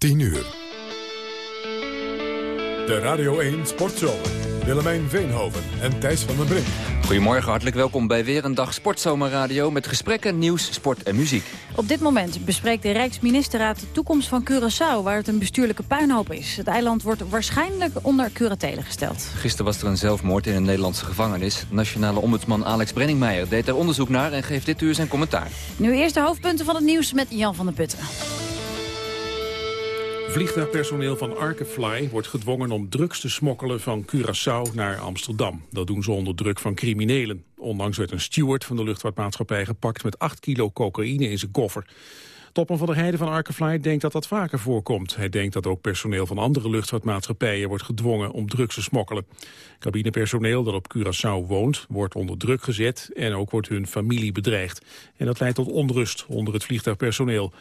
10 uur. De Radio 1 Sportzomer. Willemijn Veenhoven en Thijs van den Brink. Goedemorgen, hartelijk welkom bij weer een dag Sportzomerradio... met gesprekken, nieuws, sport en muziek. Op dit moment bespreekt de Rijksministerraad de toekomst van Curaçao... waar het een bestuurlijke puinhoop is. Het eiland wordt waarschijnlijk onder curatelen gesteld. Gisteren was er een zelfmoord in een Nederlandse gevangenis. Nationale ombudsman Alex Brenningmeijer deed er onderzoek naar... en geeft dit uur zijn commentaar. Nu eerst de hoofdpunten van het nieuws met Jan van der Putten. Vliegtuigpersoneel van Arkefly wordt gedwongen om drugs te smokkelen van Curaçao naar Amsterdam. Dat doen ze onder druk van criminelen. Onlangs werd een steward van de luchtvaartmaatschappij gepakt met 8 kilo cocaïne in zijn koffer. Topman van der Heijden van Arkefly denkt dat dat vaker voorkomt. Hij denkt dat ook personeel van andere luchtvaartmaatschappijen wordt gedwongen om drugs te smokkelen. Cabinepersoneel dat op Curaçao woont wordt onder druk gezet en ook wordt hun familie bedreigd. En dat leidt tot onrust onder het vliegtuigpersoneel.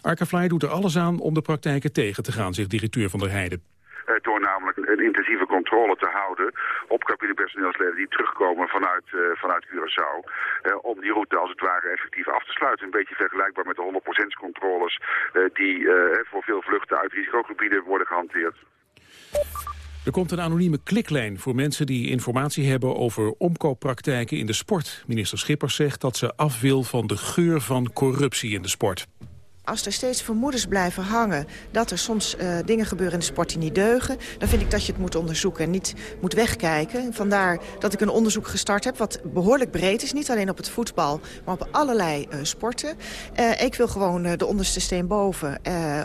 Arkefly doet er alles aan om de praktijken tegen te gaan, zegt directeur van der Heijden. Eh, door namelijk een intensieve controle te houden op cabinepersoneelsleden die terugkomen vanuit, uh, vanuit Curaçao. Uh, om die route als het ware effectief af te sluiten. Een beetje vergelijkbaar met de 100% controles die voor veel vluchten uit risicogebieden worden gehanteerd. Er komt een anonieme kliklijn voor mensen die informatie hebben over omkooppraktijken in de sport. Minister Schippers zegt dat ze af wil van de geur van corruptie in de sport als er steeds vermoedens blijven hangen dat er soms uh, dingen gebeuren in de sport die niet deugen... dan vind ik dat je het moet onderzoeken en niet moet wegkijken. Vandaar dat ik een onderzoek gestart heb wat behoorlijk breed is. Niet alleen op het voetbal, maar op allerlei uh, sporten. Uh, ik wil gewoon de onderste steen boven,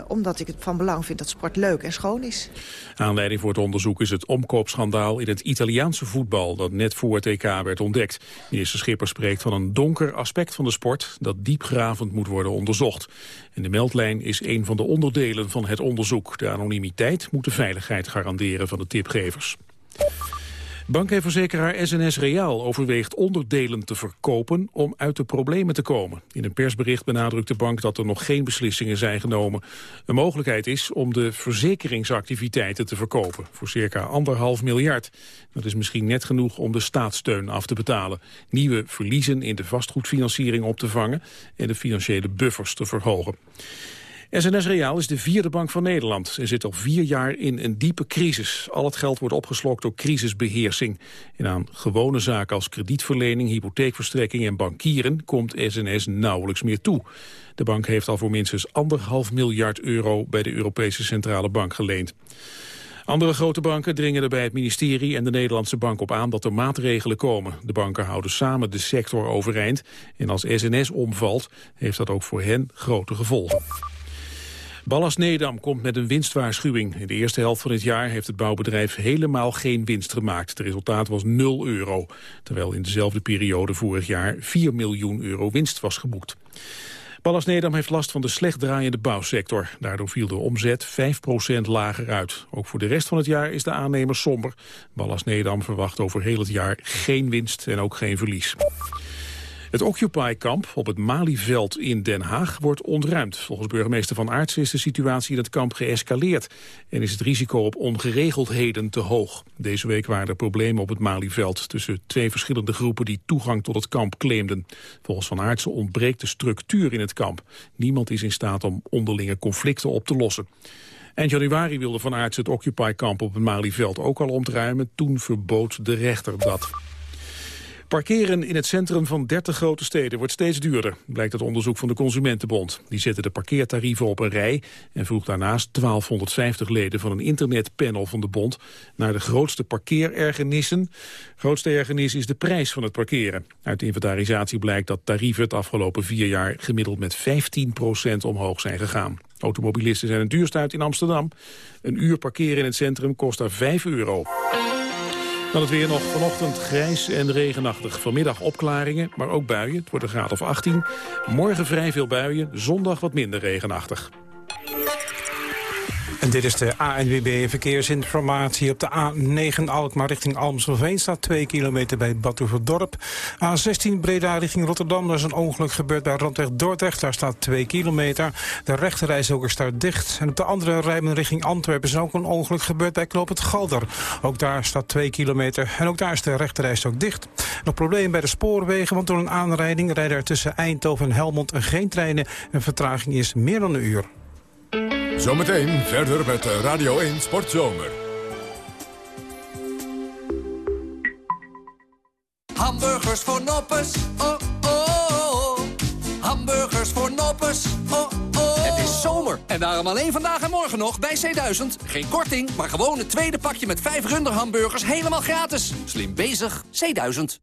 omdat ik het van belang vind dat sport leuk en schoon is. Aanleiding voor het onderzoek is het omkoopschandaal in het Italiaanse voetbal... dat net voor het EK werd ontdekt. Minister Schipper spreekt van een donker aspect van de sport... dat diepgravend moet worden onderzocht. En de meldlijn is een van de onderdelen van het onderzoek. De anonimiteit moet de veiligheid garanderen van de tipgevers. Bank verzekeraar SNS Reaal overweegt onderdelen te verkopen om uit de problemen te komen. In een persbericht benadrukt de bank dat er nog geen beslissingen zijn genomen. Een mogelijkheid is om de verzekeringsactiviteiten te verkopen voor circa anderhalf miljard. Dat is misschien net genoeg om de staatssteun af te betalen. Nieuwe verliezen in de vastgoedfinanciering op te vangen en de financiële buffers te verhogen. SNS Reaal is de vierde bank van Nederland en zit al vier jaar in een diepe crisis. Al het geld wordt opgeslokt door crisisbeheersing. En aan gewone zaken als kredietverlening, hypotheekverstrekking en bankieren komt SNS nauwelijks meer toe. De bank heeft al voor minstens anderhalf miljard euro bij de Europese Centrale Bank geleend. Andere grote banken dringen er bij het ministerie en de Nederlandse bank op aan dat er maatregelen komen. De banken houden samen de sector overeind en als SNS omvalt heeft dat ook voor hen grote gevolgen. Ballas Nedam komt met een winstwaarschuwing. In de eerste helft van het jaar heeft het bouwbedrijf helemaal geen winst gemaakt. Het resultaat was 0 euro, terwijl in dezelfde periode vorig jaar 4 miljoen euro winst was geboekt. Ballas Nedam heeft last van de slecht draaiende bouwsector. Daardoor viel de omzet 5% lager uit. Ook voor de rest van het jaar is de aannemer somber. Ballas Nedam verwacht over heel het jaar geen winst en ook geen verlies. Het Occupy-kamp op het Malieveld in Den Haag wordt ontruimd. Volgens burgemeester Van Aartsen is de situatie in het kamp geëscaleerd... en is het risico op ongeregeldheden te hoog. Deze week waren er problemen op het Malieveld... tussen twee verschillende groepen die toegang tot het kamp claimden. Volgens Van Aartsen ontbreekt de structuur in het kamp. Niemand is in staat om onderlinge conflicten op te lossen. Eind januari wilde Van Aartsen het Occupy-kamp op het Malieveld ook al ontruimen. Toen verbood de rechter dat. Parkeren in het centrum van 30 grote steden wordt steeds duurder, blijkt uit onderzoek van de Consumentenbond. Die zetten de parkeertarieven op een rij en vroeg daarnaast 1250 leden van een internetpanel van de bond naar de grootste parkeerergernissen. Grootste ergernis is de prijs van het parkeren. Uit de inventarisatie blijkt dat tarieven het afgelopen vier jaar gemiddeld met 15% omhoog zijn gegaan. Automobilisten zijn het duurst uit in Amsterdam. Een uur parkeren in het centrum kost daar 5 euro. Dan het weer nog vanochtend grijs en regenachtig. Vanmiddag opklaringen, maar ook buien. Het wordt een graad of 18. Morgen vrij veel buien, zondag wat minder regenachtig. En dit is de ANWB Verkeersinformatie. Op de A9 Alkmaar richting Almselveen staat 2 kilometer bij Badhoevedorp. A16 Breda richting Rotterdam. Daar is een ongeluk gebeurd bij Randweg Dordrecht. Daar staat 2 kilometer. De rechterreis ook staat dicht. En op de andere rijmen richting Antwerpen is ook een ongeluk gebeurd bij Knoop het Galder. Ook daar staat 2 kilometer. En ook daar is de rechterreis ook dicht. Nog probleem bij de spoorwegen, want door een aanrijding rijden er tussen Eindhoven en Helmond geen treinen. En vertraging is meer dan een uur. Zometeen verder met Radio 1 Sportzomer. Hamburgers voor noppes, oh oh. Hamburgers voor noppes, oh oh. Het is zomer en daarom alleen vandaag en morgen nog bij C1000. Geen korting, maar gewoon het tweede pakje met vijf runderhamburgers helemaal gratis. Slim bezig, C1000.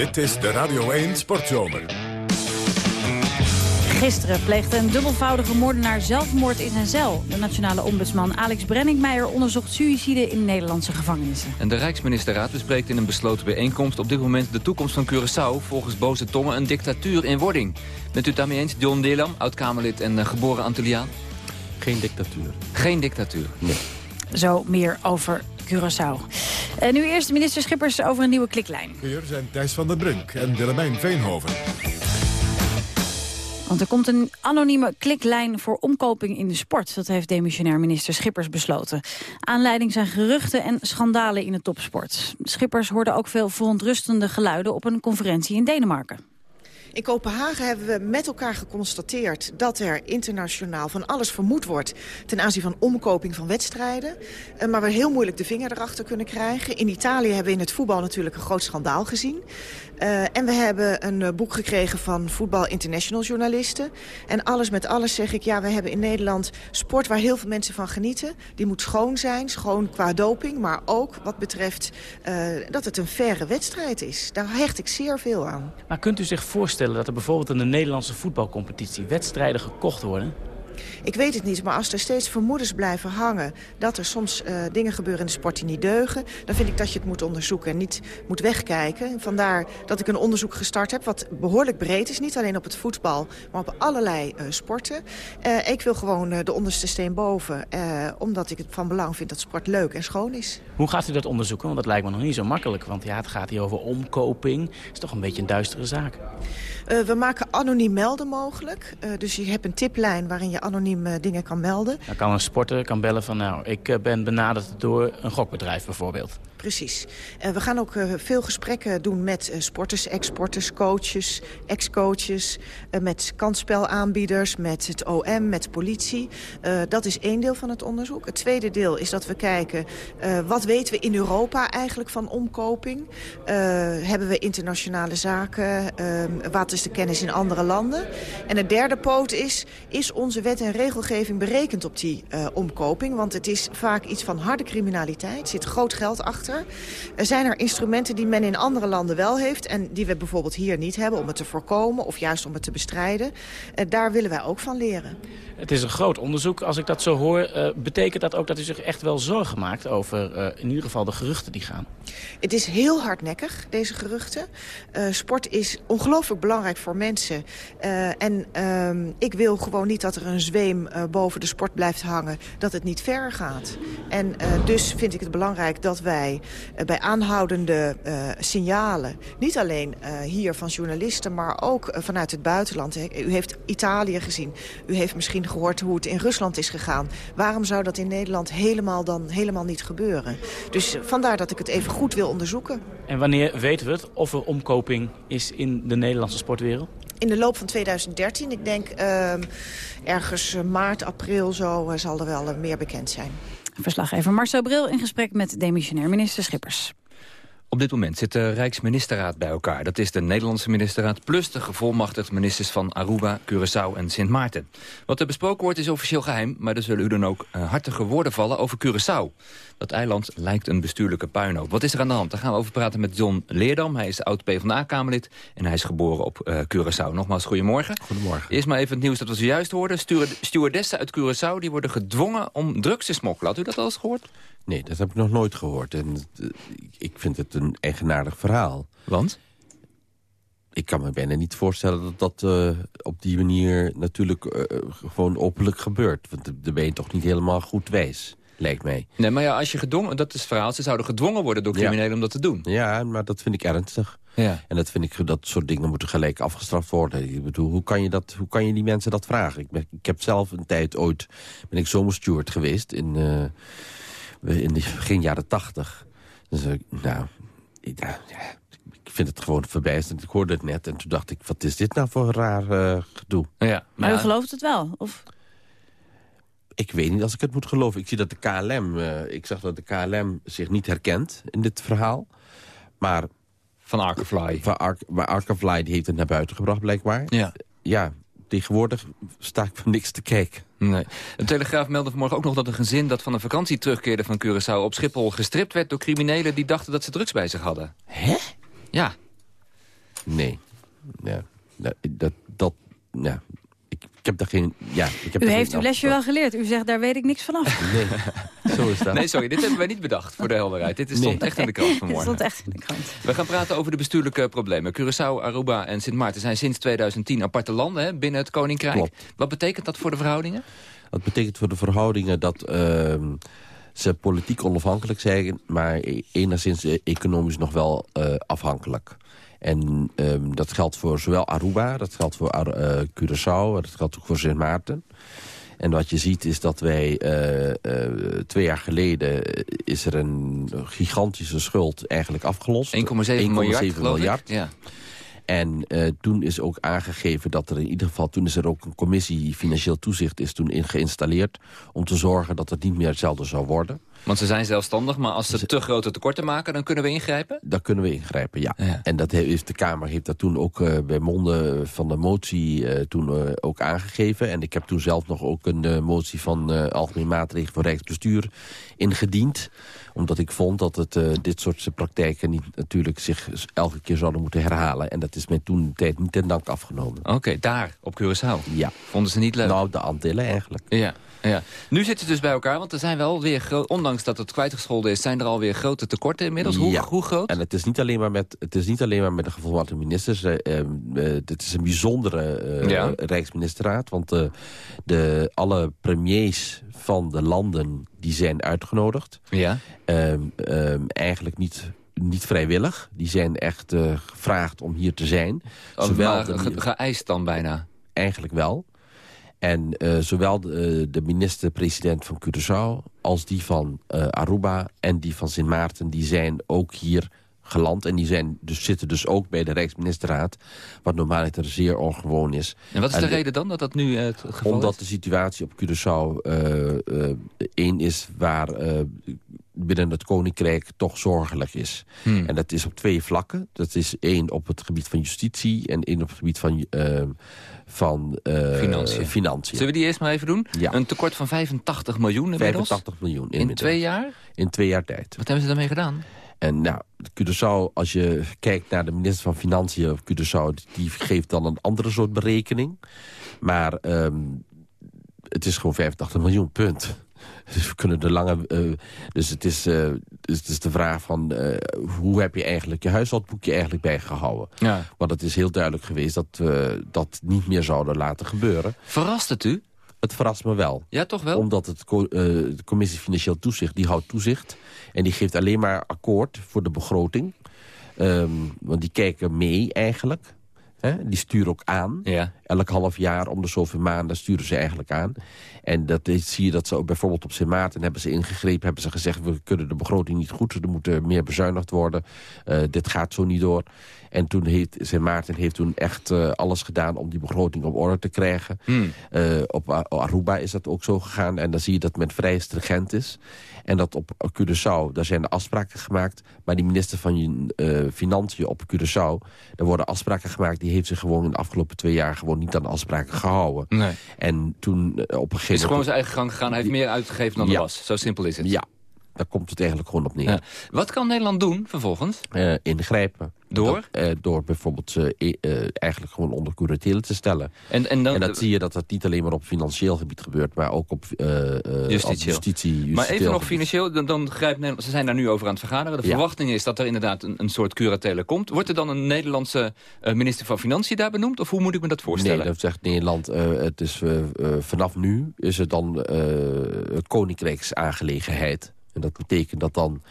Dit is de Radio 1 Sportzomer. Gisteren pleegde een dubbelvoudige moordenaar zelfmoord in zijn cel. De nationale ombudsman Alex Brenningmeijer onderzocht suïcide in Nederlandse gevangenissen. En de Rijksministerraad bespreekt in een besloten bijeenkomst op dit moment de toekomst van Curaçao. Volgens boze tongen een dictatuur in wording. Bent u het daarmee eens? John Deelam, oud-Kamerlid en uh, geboren Antilliaan? Geen dictatuur. Geen dictatuur? Nee. Zo meer over Curaçao. En nu eerst minister Schippers over een nieuwe kliklijn. Hier zijn Thijs van der Brink en Willemijn Veenhoven. Want er komt een anonieme kliklijn voor omkoping in de sport. Dat heeft demissionair minister Schippers besloten. Aanleiding zijn geruchten en schandalen in de topsport. Schippers hoorde ook veel verontrustende geluiden op een conferentie in Denemarken. In Kopenhagen hebben we met elkaar geconstateerd dat er internationaal van alles vermoed wordt ten aanzien van omkoping van wedstrijden. Uh, maar we heel moeilijk de vinger erachter kunnen krijgen. In Italië hebben we in het voetbal natuurlijk een groot schandaal gezien. Uh, en we hebben een uh, boek gekregen van Voetbal International journalisten. En alles met alles zeg ik, ja, we hebben in Nederland sport waar heel veel mensen van genieten. Die moet schoon zijn, schoon qua doping, maar ook wat betreft dat het een verre wedstrijd is. Daar hecht ik zeer veel aan. Maar kunt u zich voorstellen dat er bijvoorbeeld in de Nederlandse voetbalcompetitie wedstrijden gekocht worden? Ik weet het niet, maar als er steeds vermoedens blijven hangen... dat er soms uh, dingen gebeuren in de sport die niet deugen... dan vind ik dat je het moet onderzoeken en niet moet wegkijken. Vandaar dat ik een onderzoek gestart heb wat behoorlijk breed is. Niet alleen op het voetbal, maar op allerlei uh, sporten. Uh, ik wil gewoon de onderste steen boven... omdat ik het van belang vind dat sport leuk en schoon is. Hoe gaat u dat onderzoeken? Want dat lijkt me nog niet zo makkelijk. Want ja, het gaat hier over omkoping. Is toch een beetje een duistere zaak. We maken anoniem melden mogelijk. Dus je hebt een tiplijn waarin je anoniem uh, dingen kan melden. Dan kan een sporter kan bellen van nou, ik ben benaderd door een gokbedrijf bijvoorbeeld. Precies. Uh, we gaan ook uh, veel gesprekken doen met uh, sporters, ex-sporters, coaches, ex-coaches... met kansspelaanbieders, met het OM, met politie. dat is één deel van het onderzoek. Het tweede deel is dat we kijken... wat weten we in Europa eigenlijk van omkoping? hebben we internationale zaken? wat is de kennis in andere landen? En de derde poot is... is onze wet en regelgeving berekend op die omkoping? Want het is vaak iets van harde criminaliteit. Zit groot geld achter. Er zijn er instrumenten die men in andere landen wel heeft... en die we bijvoorbeeld hier niet hebben om het te voorkomen... of juist om het te bestrijden. Uh, daar willen wij ook van leren. Het is een groot onderzoek. Als ik dat zo hoor, uh, betekent dat ook dat u zich echt wel zorgen maakt... over uh, in ieder geval de geruchten die gaan? Het is heel hardnekkig, deze geruchten. sport is ongelooflijk belangrijk voor mensen. en ehm, ik wil gewoon niet dat er een zweem boven de sport blijft hangen... dat het niet verder gaat. En dus vind ik het belangrijk dat wij uh, bij aanhoudende uh, signalen... niet alleen uh, hier van journalisten, maar ook vanuit het buitenland. U heeft Italië gezien. U heeft misschien gehoord hoe het in Rusland is gegaan. Waarom zou dat in Nederland helemaal dan helemaal niet gebeuren? Dus vandaar dat ik het even goed wil onderzoeken. En wanneer weten we het of er omkoping is in de Nederlandse sportwereld? in de loop van 2013. Ik denk uh, ergens maart, april zo uh, zal er wel uh, meer bekend zijn. Verslaggever Marcel Bril in gesprek met demissionair minister Schippers. Op dit moment zit de Rijksministerraad bij elkaar. Dat is de Nederlandse ministerraad plus de gevolmachtigde ministers van Aruba, Curaçao en Sint Maarten. Wat er besproken wordt is officieel geheim, maar er zullen u dan ook uh, hartige woorden vallen over Curaçao. Dat eiland lijkt een bestuurlijke puinhoop. Wat is er aan de hand? Daar gaan we over praten met John Leerdam. Hij is oud PvdA-kamerlid en hij is geboren op uh, Curaçao. Nogmaals, goedemorgen. Goedemorgen. Eerst maar even het nieuws dat we zojuist hoorden. Stewardessen uit Curaçao die worden gedwongen om drugs te smokkelen. Had u dat al eens gehoord? Nee, dat heb ik nog nooit gehoord. En uh, ik vind het een eigenaardig verhaal. Want? ik kan me bijna niet voorstellen dat dat uh, op die manier natuurlijk uh, gewoon openlijk gebeurt. Want daar ben je toch niet helemaal goed wijs, lijkt mij. Nee, maar ja, als je gedwongen, dat is het verhaal, ze zouden gedwongen worden door criminelen ja. om dat te doen. Ja, maar dat vind ik ernstig. Ja. En dat vind ik, dat soort dingen moeten gelijk afgestraft worden. Ik bedoel, hoe kan je, dat, hoe kan je die mensen dat vragen? Ik, ben, ik heb zelf een tijd ooit, ben ik zomersteward geweest in, in de begin jaren tachtig. Dus, nou, ja, ja, ik vind het gewoon verbijsterend. Ik hoorde het net en toen dacht ik, wat is dit nou voor een raar uh, gedoe? Ja, maar u gelooft het wel? Of? Ik weet niet als ik het moet geloven. Ik zie dat de KLM, uh, ik zag dat de KLM zich niet herkent in dit verhaal. Maar... Van Arkefly. Van Ar maar Arkefly die heeft het naar buiten gebracht blijkbaar. Ja. Ja, tegenwoordig sta ik voor niks te kijken. Nee. De Telegraaf meldde vanmorgen ook nog dat een gezin dat van een vakantie terugkeerde van Curaçao op Schiphol gestript werd door criminelen die dachten dat ze drugs bij zich hadden. Hè? Ja. Nee. Ja. Dat, dat, dat ja. Ik, heb daar geen... Ja, ik heb U heeft uw lesje wel geleerd. U zegt, daar weet ik niks vanaf. Nee, zo is dat. Nee, sorry, dit hebben wij niet bedacht voor de helderheid. Dit stond Nee. echt in de krant vanmorgen. stond echt in de krant. We gaan praten over de bestuurlijke problemen. Curaçao, Aruba en Sint Maarten zijn sinds 2010 aparte landen hè, binnen het Koninkrijk. Klopt. Wat betekent dat voor de verhoudingen? Dat betekent voor de verhoudingen dat ehm, ze politiek onafhankelijk zijn... maar e- enigszins eh, economisch nog wel eh, afhankelijk. En ehm, dat geldt voor zowel Aruba, dat geldt voor Ar eh, Curaçao... dat geldt ook voor Sint Maarten. En wat je ziet is dat wij eh, eh, twee jaar geleden... is er een gigantische schuld eigenlijk afgelost. 1,7 miljard, 1,7 geloof miljard. ik. Ja. En toen is ook aangegeven dat er in ieder geval... toen is er ook een commissie financieel toezicht is toen in geïnstalleerd... om te zorgen dat het niet meer hetzelfde zou worden. Want ze zijn zelfstandig, maar als ze te grote tekorten maken... dan kunnen we ingrijpen? Daar kunnen we ingrijpen, ja. Ja. En dat heeft de Kamer heeft dat toen ook eh, bij monden van de motie eh, toen eh, ook aangegeven. En ik heb toen zelf nog ook een motie van Algemeen Maatregelen voor Rijksbestuur ingediend. Omdat ik vond dat het, dit soort praktijken niet natuurlijk zich elke keer zouden moeten herhalen. En dat is mij toen de tijd niet ten dank afgenomen. Oké, daar, op Curaçao. Ja. Vonden ze niet leuk? Nou, de Antillen eigenlijk. Ja, ja. Nu zitten ze dus bij elkaar, want er zijn wel weer... ondanks dat het kwijtgescholden is... zijn er alweer grote tekorten inmiddels. Hoe, Ja. hoe groot? En het is niet alleen maar met, het is niet alleen maar met de gevolmate ministers. Eh, eh, het is een bijzondere eh, Ja. Rijksministerraad. Want eh, de, alle premiers van de landen die zijn uitgenodigd. Ja. Ehm, ehm, eigenlijk niet, niet vrijwillig. Die zijn echt gevraagd om hier te zijn. Oh, maar de- ge- geëist dan bijna. Eigenlijk wel. En eh, zowel de, de minister-president van Curaçao als die van eh, Aruba en die van Sint Maarten... die zijn ook hier geland. En die zijn dus, zitten dus ook bij de Rijksministerraad. Wat normaliter zeer ongewoon is. En wat is En de de- reden dan dat dat nu eh, het geval Omdat is? de situatie op Curaçao eh, eh, één is waar binnen het Koninkrijk toch zorgelijk is. Hmm. En dat is op twee vlakken. Dat is één op het gebied van justitie en één op het gebied van, van Financiën. financiën. Zullen we die eerst maar even doen? Ja. Een tekort van 85 miljoen inmiddels? 85 miljoen In twee jaar? In twee jaar tijd. Wat hebben ze daarmee gedaan? En nou, Curaçao, als je kijkt naar de minister van Financiën op Curaçao... die geeft dan een andere soort berekening. Maar ehm, het is gewoon 85 miljoen, punt. Dus we kunnen de lange... eh, dus, het is, eh, dus het is de vraag van... eh, hoe heb je eigenlijk je huishoudboekje eigenlijk bijgehouden? Ja. Want het is heel duidelijk geweest dat we dat niet meer zouden laten gebeuren. Verrast het u? Het verrast me wel. Ja, toch wel? Omdat het eh, de commissie Financieel Toezicht, die houdt toezicht. En die geeft alleen maar akkoord voor de begroting. Ehm, want die kijken mee eigenlijk. Die sturen ook aan. Ja. Elk half jaar, om de zoveel maanden, sturen ze eigenlijk aan. En dat is- zie je dat ze ook bijvoorbeeld op Sint Maarten hebben ze ingegrepen. Hebben ze gezegd, we kunnen de begroting niet goed. Er moet meer bezuinigd worden. Eh, dit gaat zo niet door. En toen heeft Sint Maarten heeft toen echt eh, alles gedaan om die begroting op orde te krijgen. Hmm. Eh, op Aruba is dat ook zo gegaan. En dan zie je dat men vrij stringent is. En dat op Curaçao, daar zijn de afspraken gemaakt. Maar die minister van eh, Financiën op Curaçao... daar worden afspraken gemaakt. Die heeft zich gewoon in de afgelopen twee jaar... gewoon niet aan afspraken gehouden. Nee. En toen eh, op een gegeven Is gewoon zijn eigen gang gegaan. Hij heeft meer uitgegeven dan er was. Zo simpel is het. Ja, daar komt het eigenlijk gewoon op neer. Ja. Wat kan Nederland doen vervolgens? Eh, ingrijpen. Door? Dat, eh, door bijvoorbeeld ze eh, eh, eigenlijk gewoon onder curatele te stellen. En, en, dan, En dat zie je dat dat niet alleen maar op financieel gebied gebeurt... maar ook op, eh, op Justitieel. justitie. Maar even nog financieel, dan, dan grijpt Nederland, ze zijn daar nu over aan het vergaderen. De Ja. verwachting is dat er inderdaad een, een soort curatele komt. Wordt er dan een Nederlandse minister van Financiën daar benoemd? Of hoe moet ik me dat voorstellen? Nee, dat zegt Nederland. het is, vanaf nu is het dan koninkrijksaangelegenheid. En dat betekent dat dan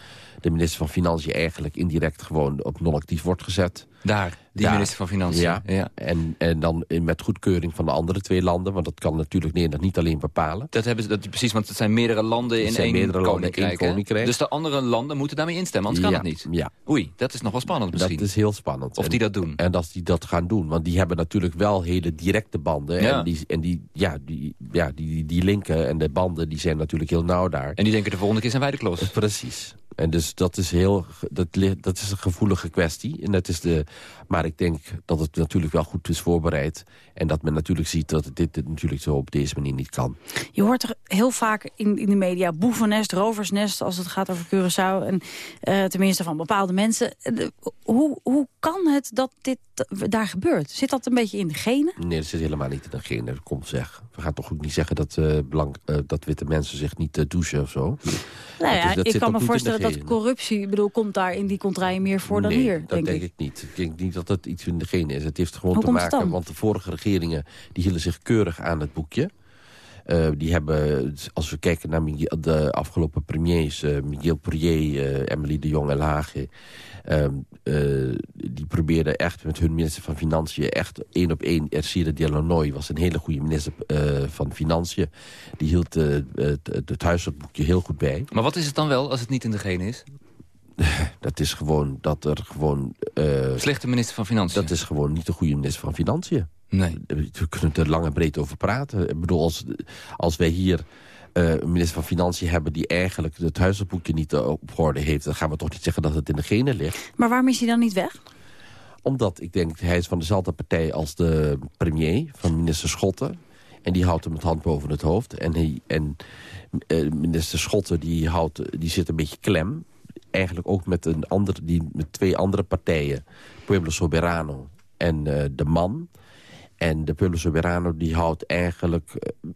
de minister van Financiën eigenlijk indirect gewoon op non-actief wordt gezet. Daar, die Daar. minister van Financiën. Ja, Ja. En, en dan met goedkeuring van de andere twee landen. Want dat kan natuurlijk Nederland niet alleen bepalen. Dat hebben ze, dat, precies, want het zijn meerdere landen in één meerdere landen in koninkrijk. Dus de andere landen moeten daarmee instemmen, anders ja, kan het niet. Ja, Oei, dat is nog wel spannend misschien. dat is heel spannend. Of En- die dat doen. En als die dat gaan doen. Want die hebben natuurlijk wel hele directe banden. Ja. En, die, en die, ja, die, ja, die, die linken en de banden die zijn natuurlijk heel nauw daar. En die denken de volgende keer zijn wij de klos. Precies. En dus dat is, heel, dat, dat is een gevoelige kwestie. En dat is de, maar ik denk dat het natuurlijk wel goed is voorbereid. En dat men natuurlijk ziet dat dit, dit natuurlijk zo op deze manier niet kan. Je hoort er heel vaak in, in de media boevennest, roversnest... als het gaat over Curaçao, en, eh, tenminste van bepaalde mensen. Eh, de- hoe, hoe kan het dat dit daar gebeurt? Zit dat een beetje in de genen? Nee, dat zit helemaal niet in de gene. Kom zeg. We gaan toch ook niet zeggen dat, eh, blank, eh, dat witte mensen zich niet eh, douchen of zo. Nou ja, ik kan me voorstellen dat genen. corruptie... Ik bedoel, komt daar in die contraien meer voor dan nee, hier, dat denk, denk ik. ik niet. Ik denk niet dat het iets in de gene is. Het heeft gewoon Hoe te maken, want de vorige regeringen die hielden zich keurig aan het boekje. Eh, die hebben, als we kijken naar Miguel- de afgelopen premiers... eh, Miguel Poirier, eh Emily de Jong en Lage... ehm, eh, die probeerden echt met hun minister van Financiën... echt één op één. Ercire Delanoy was een hele goede minister eh, van Financiën. Die hield het, het huishoudboekje heel goed bij. Maar wat is het dan wel als het niet in de gene is? Dat is gewoon dat er gewoon... eh, Slechte minister van Financiën. dat is gewoon niet de goede minister van Financiën. Nee. We kunnen er lang en breed over praten. Ik bedoel, als, als wij hier eh, een minister van Financiën hebben... die eigenlijk het huishoudboekje niet eh, op orde heeft... dan gaan we toch niet zeggen dat het in de genen ligt. Maar waarom is hij dan niet weg? Omdat, ik denk, hij is van dezelfde partij als de premier... van minister Schotten. En die houdt hem het hand boven het hoofd. En, hij, en eh, minister Schotten die, houdt, die zit een beetje klem. Eigenlijk ook met, een ander, die, met twee andere partijen. Pueblo Soberano en eh, De Man... En de Pueblo Soberano die houdt eigenlijk eh,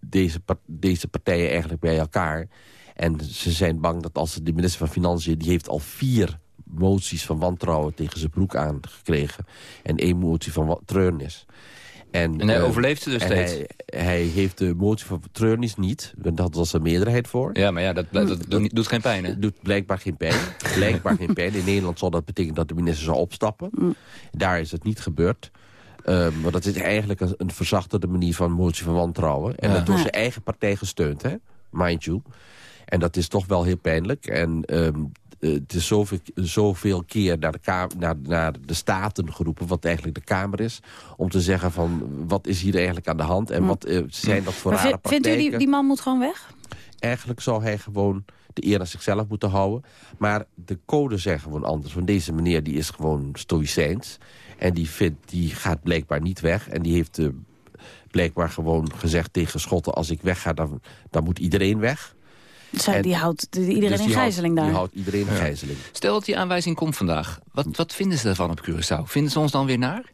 deze, deze partijen eigenlijk bij elkaar. En ze zijn bang dat als de minister van Financiën... die heeft al vier moties van wantrouwen tegen zijn broek aangekregen. En één motie van treurnis. En, En hij eh, overleeft ze dus steeds. Hij, hij heeft de motie van treurnis niet. want Dat was een meerderheid voor. Ja, maar ja, dat, dat doet, geen pijn, hè? doet blijkbaar geen pijn. blijkbaar geen pijn. In Nederland zal dat betekenen dat de minister zou opstappen. Daar is het niet gebeurd. Ehm, maar dat is eigenlijk een, een verzachtende manier van motie van wantrouwen. En Ja. dat door zijn eigen partij gesteund, hè? mind you. En dat is toch wel heel pijnlijk. En ehm, eh, het is zoveel, zoveel keer naar de, naar, naar de Staten geroepen... wat eigenlijk de Kamer is... om te zeggen van wat is hier eigenlijk aan de hand... en wat eh, zijn dat voor Maar rare vi- vindt u praktijken. die, die man moet gewoon weg? Eigenlijk zou hij gewoon de eer aan zichzelf moeten houden. Maar de code zijn gewoon anders. Want deze meneer die is gewoon stoïcijns. En die, vindt, die gaat blijkbaar niet weg. En die heeft eh, blijkbaar gewoon gezegd tegen Schotten... als ik wegga, dan, dan moet iedereen weg. Zij, En- die houdt de- iedereen Dus in gijzeling houdt, daar. Die houdt iedereen in gijzeling. Stel dat die aanwijzing komt vandaag. Wat, wat vinden ze daarvan op Curaçao? Vinden ze ons dan weer naar?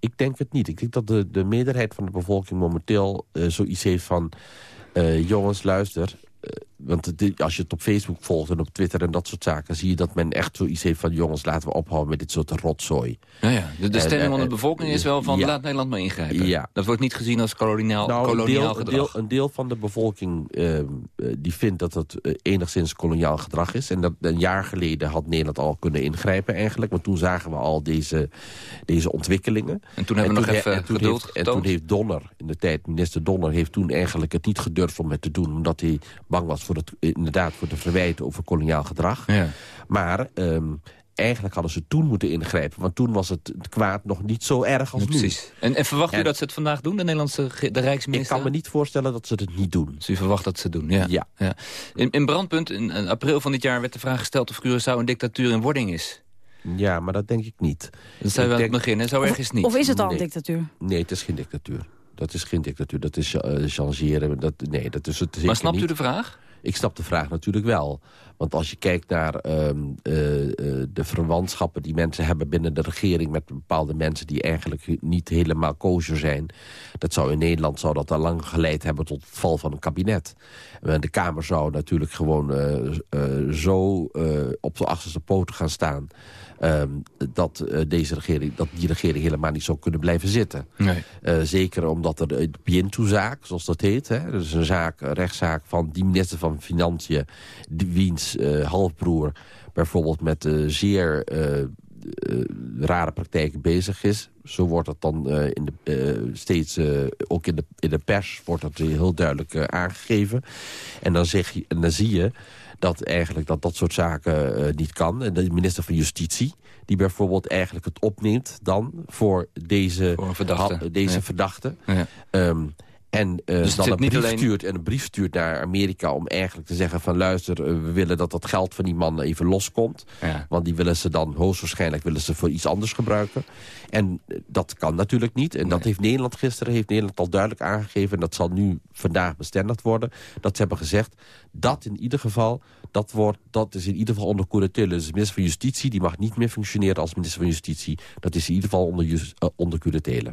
Ik denk het niet. Ik denk dat de, de meerderheid van de bevolking momenteel eh, zoiets heeft van... eh, jongens, luister. Want het- als je het op Facebook volgt en op Twitter en dat soort zaken... zie je dat men echt zoiets heeft van... jongens, laten we ophouden met dit soort rotzooi. Nou ja, de, stemming onder de eh, bevolking is wel van ja. laat Nederland maar ingrijpen. Ja. Dat wordt niet gezien als koloniaal, Nou, een koloniaal een, gedrag. deel, een deel van de bevolking ehm, eh, die vindt dat het eh, enigszins koloniaal gedrag is. En dat een jaar geleden had Nederland al kunnen ingrijpen eigenlijk. Want toen zagen we al deze, deze ontwikkelingen. En toen hebben we nog even geduld heeft, En toen heeft Donner, in de tijd, minister Donner... heeft toen eigenlijk het niet gedurfd om het te doen. Omdat hij bang was voor het, inderdaad voor de verwijten over koloniaal gedrag. Ja. Maar... ehm, Eigenlijk hadden ze toen moeten ingrijpen. Want toen was het kwaad nog niet zo erg als Ja, nu. precies. En, en verwacht u dat ze het vandaag doen, de Nederlandse de Ik Rijksminister? kan me niet voorstellen dat ze het niet doen. Dus u verwacht dat ze doen, ja. Ja. In, in Brandpunt, in, in april van dit jaar, werd de vraag gesteld of Curaçao een dictatuur in wording is. Ja, maar dat denk ik niet. Dat zijn we Ik aan het denk- begin, hè? Zo erg is het niet. Of is het al een dictatuur? Nee, het is geen dictatuur. Dat is geen dictatuur. Dat is uh, changeren. Dat, nee, dat is het zeker maar snapt u de vraag? Ik snap de vraag natuurlijk wel. Want als je kijkt naar ehm, eh, eh, de verwantschappen die mensen hebben binnen de regering... met bepaalde mensen die eigenlijk niet helemaal kosher zijn... dat zou in Nederland zou dat al lang geleid hebben tot het val van een kabinet. De Kamer zou natuurlijk gewoon zo op de achterste poten gaan staan... Ehm, dat, deze regering, dat die regering helemaal niet zou kunnen blijven zitten. Nee. zeker omdat er de Bientu-zaak, zoals dat heet... Hè, dat is een zaak, een rechtszaak van die minister van Financiën... wiens uh, halfbroer bijvoorbeeld met zeer rare praktijken bezig is. Zo wordt dat dan in de, steeds, ook in de, in de pers, wordt dat heel duidelijk aangegeven. En dan, zeg je, en dan zie je dat eigenlijk dat, dat soort zaken niet kan. En de minister van Justitie, die bijvoorbeeld eigenlijk het opneemt dan voor deze voor verdachte. deze ja. verdachte. Ja. Um, en uh, dus dan een brief, alleen... stuurt, en een brief stuurt naar Amerika om eigenlijk te zeggen van luister, uh, we willen dat dat geld van die man even loskomt. Ja. Want die willen ze dan hoogstwaarschijnlijk willen ze voor iets anders gebruiken. En uh, dat kan natuurlijk niet. En nee. dat heeft Nederland gisteren heeft Nederland al duidelijk aangegeven. En dat zal nu vandaag bestendigd worden. Dat ze hebben gezegd dat in ieder geval, dat, wordt, dat is in ieder geval onder curatele. Dus de minister van Justitie die mag niet meer functioneren als minister van Justitie. Dat is in ieder geval onder, onder curatele.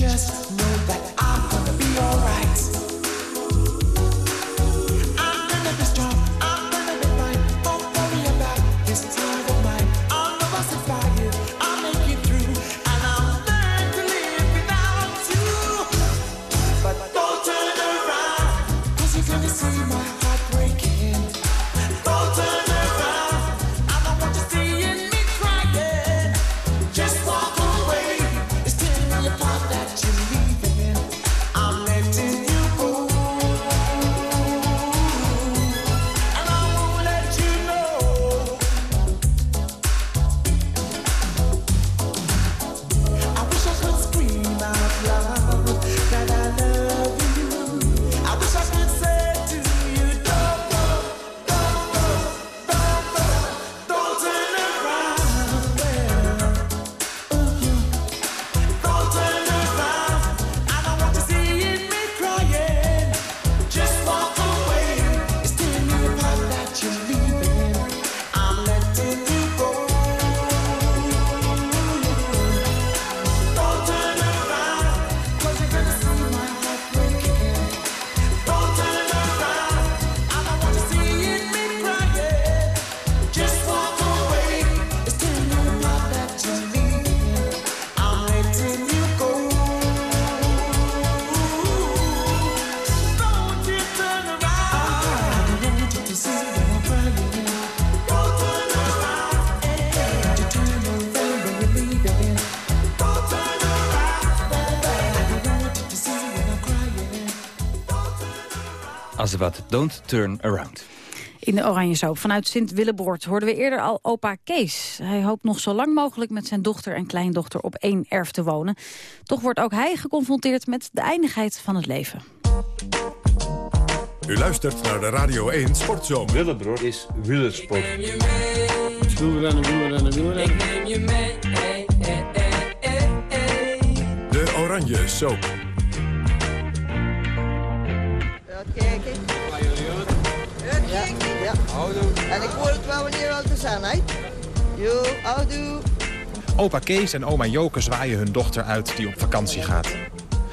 wat Don't Turn Around. In de Oranje Soap vanuit Sint-Willebord hoorden we eerder al opa Kees. Hij hoopt nog zo lang mogelijk met zijn dochter en kleindochter op één erf te wonen. Toch wordt ook hij geconfronteerd met de eindigheid van het leven. U luistert naar de Radio 1 Sportzomer. Willebroer is wielersport. Wielrennen, wielrennen, wielrennen. De Oranje Soap. En ik hoor het wel wanneer we te zijn, hè? Jo, houdoe. Opa Kees en oma Joke zwaaien hun dochter uit die op vakantie gaat.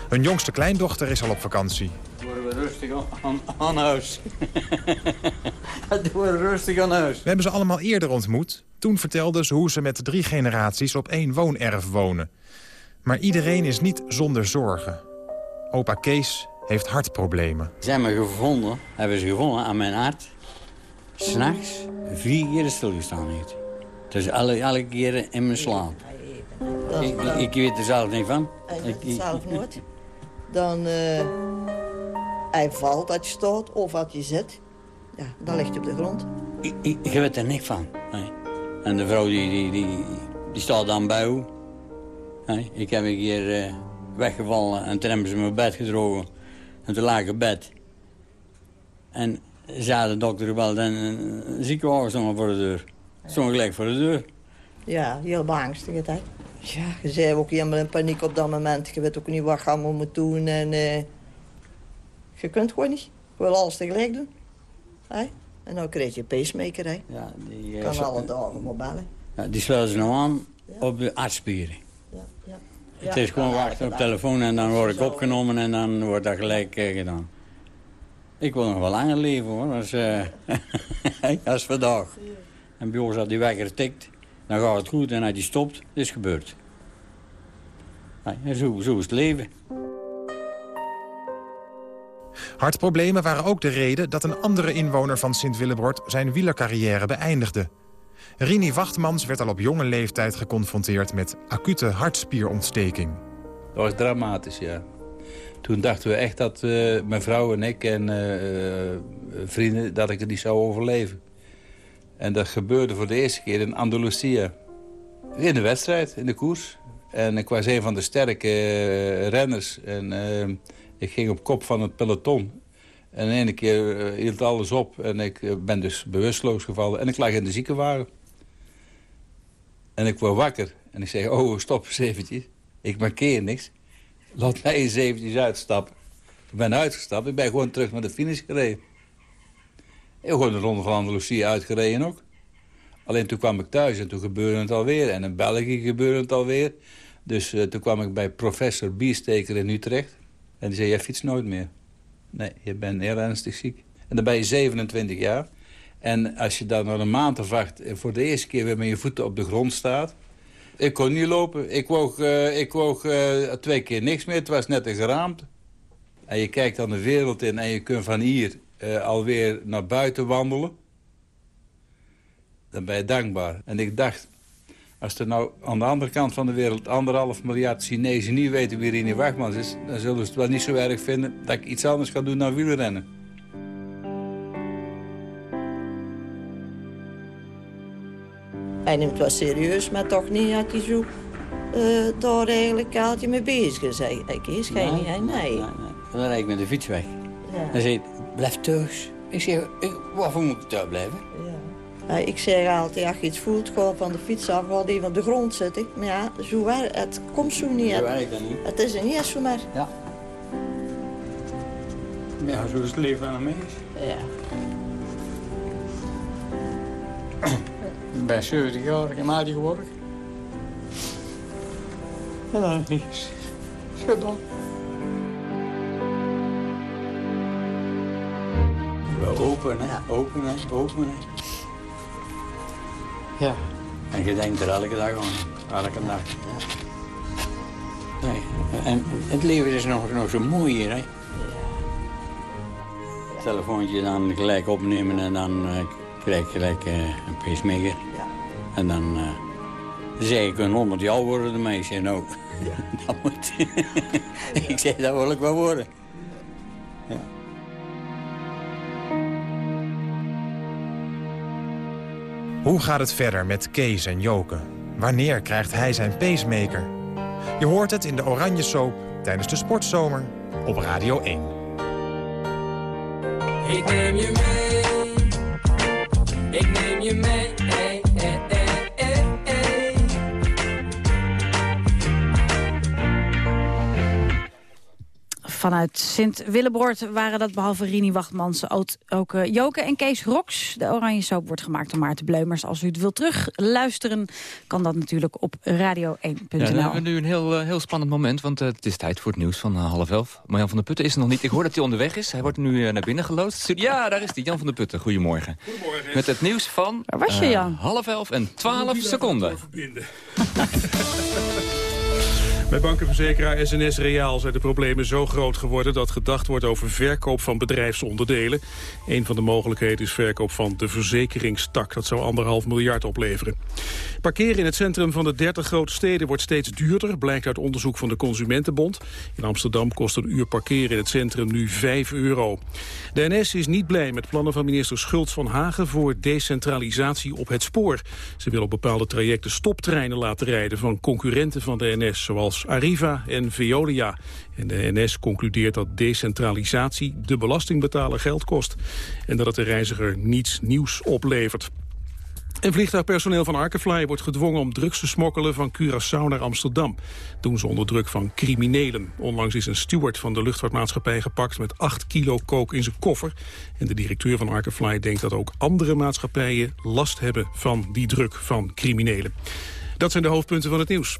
Hun jongste kleindochter is al op vakantie. Worden we rustig aan, aan huis. Doen we rustig aan huis. We hebben ze allemaal eerder ontmoet. Toen vertelden ze hoe ze met drie generaties op één woonerf wonen. Maar iedereen is niet zonder zorgen. Opa Kees heeft hartproblemen. Ze hebben me gevonden, hebben ze gevonden aan mijn hart. S'nachts vier keer stilgestaan heeft. Dus alle, elke keer in mijn slaap. Ik, ik, ik weet er zelf niet van. Hij het zelf nooit. Dan eh hij valt als je staat of als je zit. Ja, dan ligt je op de grond. Ik, ik, ik weet er niks van. Nee. En de vrouw die, die, die, die staat dan bij u. Nee, ik heb een keer eh, weggevallen en toen hebben ze mijn bed gedrogen. En toen lag ik op bed. En zei de dokter gebeld en een ziekenwagen stond voor de deur. Stond gelijk voor de deur. Ja, heel beangstigend, hè. Ja, je zei ook helemaal in paniek op dat moment. Je weet ook niet wat je allemaal moet doen. En, eh, je kunt gewoon niet. Je wil alles tegelijk doen. Hè? En dan krijg je een pacemaker, hè. Ja, die, Je eh, kan zo- alle dagen maar bellen. Ja, die sluiten ze nou aan op de artspieren. Het is gewoon wachten op telefoon en dan word ik opgenomen en dan wordt dat gelijk eh, gedaan. Ik wil nog wel langer leven hoor, als, eh als vandaag. En bij ons als die wekker tikt, dan gaat het goed en als die stopt, is het gebeurd. Ja, en zo, zo is het leven. Hartproblemen waren ook de reden dat een andere inwoner van Sint-Willebord zijn wielercarrière beëindigde. Rini Wachtmans werd al op jonge leeftijd geconfronteerd met acute hartspierontsteking. Dat was dramatisch, ja. Toen dachten we echt dat eh, mijn vrouw en ik en eh, eh, vrienden... dat ik het niet zou overleven. En dat gebeurde voor de eerste keer in Andalusia. In de wedstrijd, in de koers. En ik was een van de sterke renners. En ik ging op kop van het peloton. En de ene keer hield alles op. En ik ben dus bewusteloos gevallen. En ik lag in de ziekenwagen. En ik word wakker. En ik zeg, oh, stop eens eventjes. Ik markeer niks. Laat mij eens eventjes uitstappen. Ik ben uitgestapt. Ik ben gewoon terug naar de finish gereden. Ik gewoon de Ronde van Andalusia uitgereden ook. Alleen toen kwam ik thuis en toen gebeurde het alweer. En in België gebeurde het alweer. Dus eh, toen kwam ik bij professor Biersteker in Utrecht. En die zei, jij fietst nooit meer. Nee, je bent heel ernstig ziek. En dan ben je 27 jaar. En als je dan nog een maand of acht eh, voor de eerste keer weer met je voeten op de grond staat... Ik kon niet lopen. Ik woog, eh, ik woog eh, twee keer niks meer. Het was net een geraamte. En je kijkt dan de wereld in en je kunt van hier eh, alweer naar buiten wandelen. Dan ben je dankbaar. En ik dacht, als er nou aan de andere kant van de wereld... anderhalf miljard Chinezen niet weten wie Rini Wachmans is... dan zullen ze het wel niet zo erg vinden dat ik iets anders ga doen dan wielrennen. Hij neemt het wel serieus, maar toch niet had hij zo... eh daar eigenlijk altijd mee bezig is. Hij, hij Kees, ga je niet? Hij, nee. Dan rijd ik met de fiets weg. Ja. Dan zei hij, blijf thuis. Ik zeg, ik, waarvoor moet ik thuis blijven? Ja, ik zeg altijd, als je iets voelt, ga van de fiets af, wat even op de grond zitten. Maar ja, zo werkt het. komt zo niet. Zo werkt dat niet. Het is er niet eens zomaar. Ja. Ja, zo is het leven aan een mens. Ja. Ben 70 jaar, geworden. En dan is niks. Gedaan. Open, hè? Open, hè? Open, hè? Ja. En je denkt er elke dag aan. Elke dag. Nee. En het leven is nog, nog zo mooi hier, hè? Telefoontje dan gelijk opnemen en dan eh, krijg ik gelijk eh, een pacemaker. En dan eh zeg ik een 100 jaar worden de meisje. Nou, dat moet. ik zeg, dat wil ik wel worden. Hoe gaat het verder met Kees en Joke? Wanneer krijgt hij zijn pacemaker? Je hoort het in de Oranje Soap tijdens de sportzomer op Radio 1. Ik neem je mee. Vanuit Sint-Willebroord waren dat behalve Rini Wachtmans ook, ook eh, Joke en Kees Rox. De Oranje Soap wordt gemaakt door Maarten Bleumers. Als u het wilt terugluisteren, kan dat natuurlijk op radio1.nl. Ja, dan hebben we nu een heel, eh, heel spannend moment, want eh, het is tijd voor het nieuws van eh, half elf. Marjan van der Putten is er nog niet. Ik hoor dat hij onderweg is. Hij wordt nu naar binnen geloodst. Ja, daar is hij, Jan van der Putten. Goedemorgen. Goedemorgen. Met het nieuws van Waar was je, eh, Jan? half elf en twaalf seconden. Bij bankenverzekeraar SNS Reaal zijn de problemen zo groot geworden... dat gedacht wordt over verkoop van bedrijfsonderdelen. Een van de mogelijkheden is verkoop van de verzekeringstak. Dat zou anderhalf miljard opleveren. Parkeren in het centrum van de 30 grote steden wordt steeds duurder... blijkt uit onderzoek van de Consumentenbond. In Amsterdam kost een uur parkeren in het centrum nu 5 euro. De NS is niet blij met plannen van minister Schultz van Hagen... voor decentralisatie op het spoor. Ze wil op bepaalde trajecten stoptreinen laten rijden... van concurrenten van de NS, zoals Arriva en Veolia. En de NS concludeert dat decentralisatie de belastingbetaler geld kost... en dat het de reiziger niets nieuws oplevert. En vliegtuigpersoneel van Arkefly wordt gedwongen om drugs te smokkelen van Curaçao naar Amsterdam. Doen ze onder druk van criminelen. Onlangs is een steward van de luchtvaartmaatschappij gepakt met 8 kilo kook in zijn koffer. En de directeur van Arkefly denkt dat ook andere maatschappijen last hebben van die druk van criminelen. Dat zijn de hoofdpunten van het nieuws.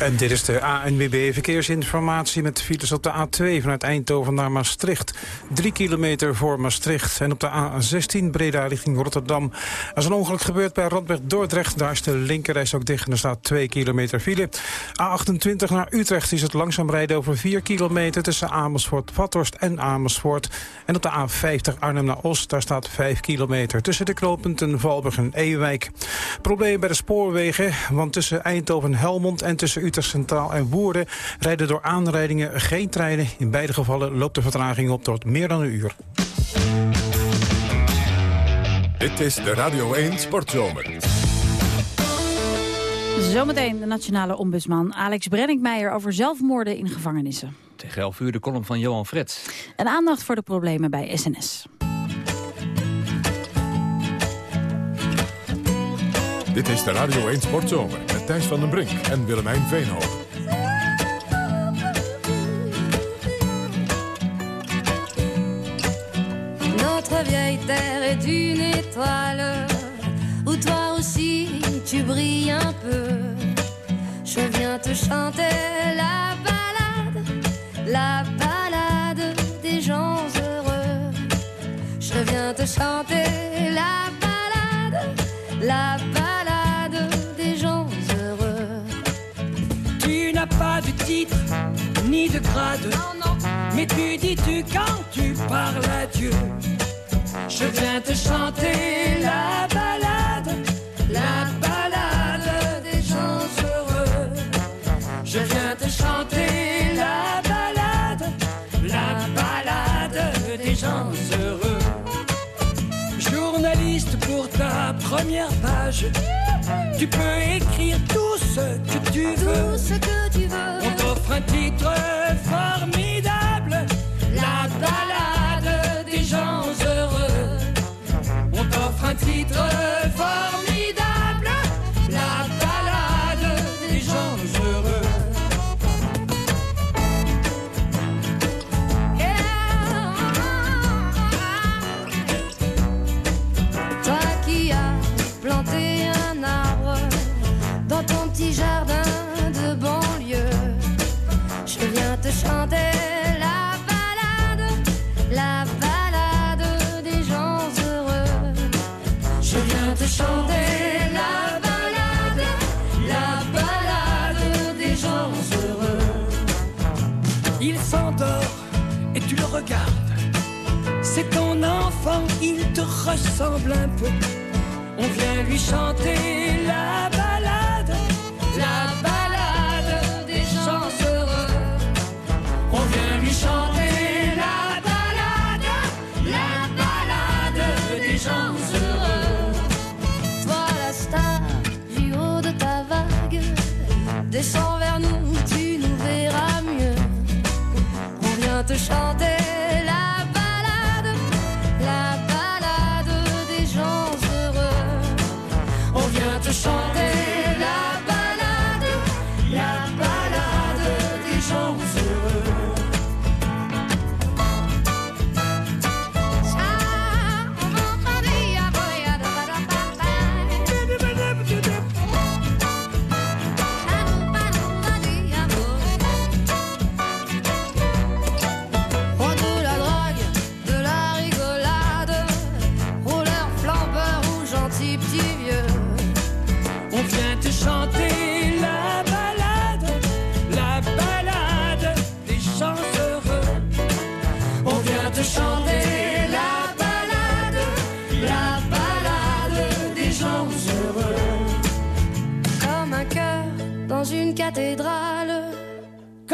En dit is de ANWB Verkeersinformatie met files op de A2 vanuit Eindhoven naar Maastricht. Drie kilometer voor Maastricht. En op de A16 Breda richting Rotterdam. Er is een ongeluk gebeurd bij Randweg Dordrecht. Daar is de linkerreis ook dicht en er staat 2 kilometer file. A28 naar Utrecht is het langzaam rijden over 4 kilometer... tussen Amersfoort, Vathorst en Amersfoort. En op de A50 Arnhem naar Oost, daar staat 5 kilometer... tussen de knooppunten Valburg en Ewijk. Probleem bij de spoorwegen, want tussen Eindhoven en Helmond... en tussen Utrecht Centraal en Woerden rijden door aanrijdingen geen treinen. In beide gevallen loopt de vertraging op tot meer dan een uur. Dit is de Radio 1 Sportzomer. Zometeen de nationale ombudsman Alex Brenninkmeijer over zelfmoorden in gevangenissen. Tegen 11 uur de column van Johan Frets. En aandacht voor de problemen bij SNS. Dit is de Radio 1 Sportzomer Thijs van den Brink en Willemijn Veenhoven. Notre vieille terre est une étoile où toi aussi tu brilles un peu. Je viens te chanter la balade, la balade des gens heureux. Je viens te chanter la balade, la balade n'as pas de titre ni de grade. Mais tu dis tu quand tu parles à Dieu. Je viens te chanter la balade, la balade des gens heureux. Je viens te chanter première page, tu peux écrire tout ce que tu veux. Tout ce que tu veux. On t'offre un titre formidable, la balade des gens heureux. On t'offre un titre formidable, ressemble un peu. On vient lui chanter la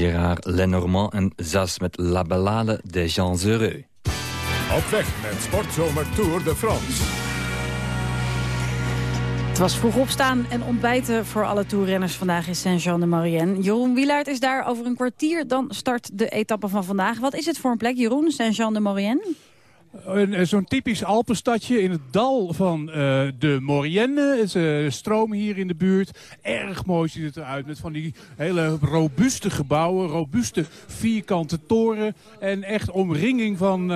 Gérard Lenormand en Zas met La Ballade des Gens Heureux. Op weg met Sportzomer Tour de France. Het was vroeg opstaan en ontbijten voor alle toerrenners vandaag in Saint-Jean-de-Maurienne. Jeroen Wielaert is daar over een kwartier. Dan start de etappe van vandaag. Wat is het voor een plek, Jeroen, Saint-Jean-de-Maurienne? Een- eh, Zo'n typisch Alpenstadje in het dal van eh, de Maurienne. Het is eh, een stroom hier in de buurt. Erg mooi ziet het eruit met van die hele robuuste gebouwen. Robuuste vierkante toren. En echt omringing van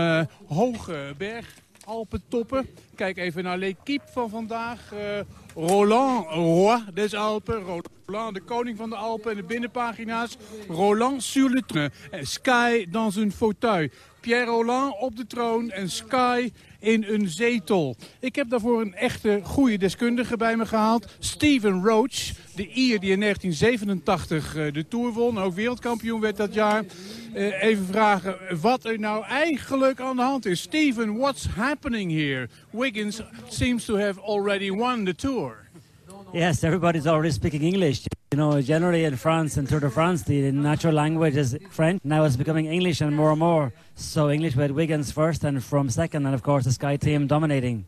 hoge bergalpentoppen. Kijk even naar l'équipe van vandaag. Roland, roi des Alpen. Roland, de koning van de Alpen. En de binnenpagina's. Roland sur le. En Sky dans un fauteuil. Pierre Roland op de troon en Sky in een zetel. Ik heb daarvoor een echte goede deskundige bij me gehaald. Steven Roach, de Ier die in 1987 eh, de Tour won. Ook wereldkampioen werd dat jaar. Eh, even vragen wat er nou eigenlijk aan de hand is. Steven, what's happening here? Wiggins seems to have already won the Tour. Yes, everybody's already speaking English. You know, generally in France and Tour de France, the natural language is French. Now it's becoming English and more and more. So English with Wiggins first and from second, and of course the Sky team dominating.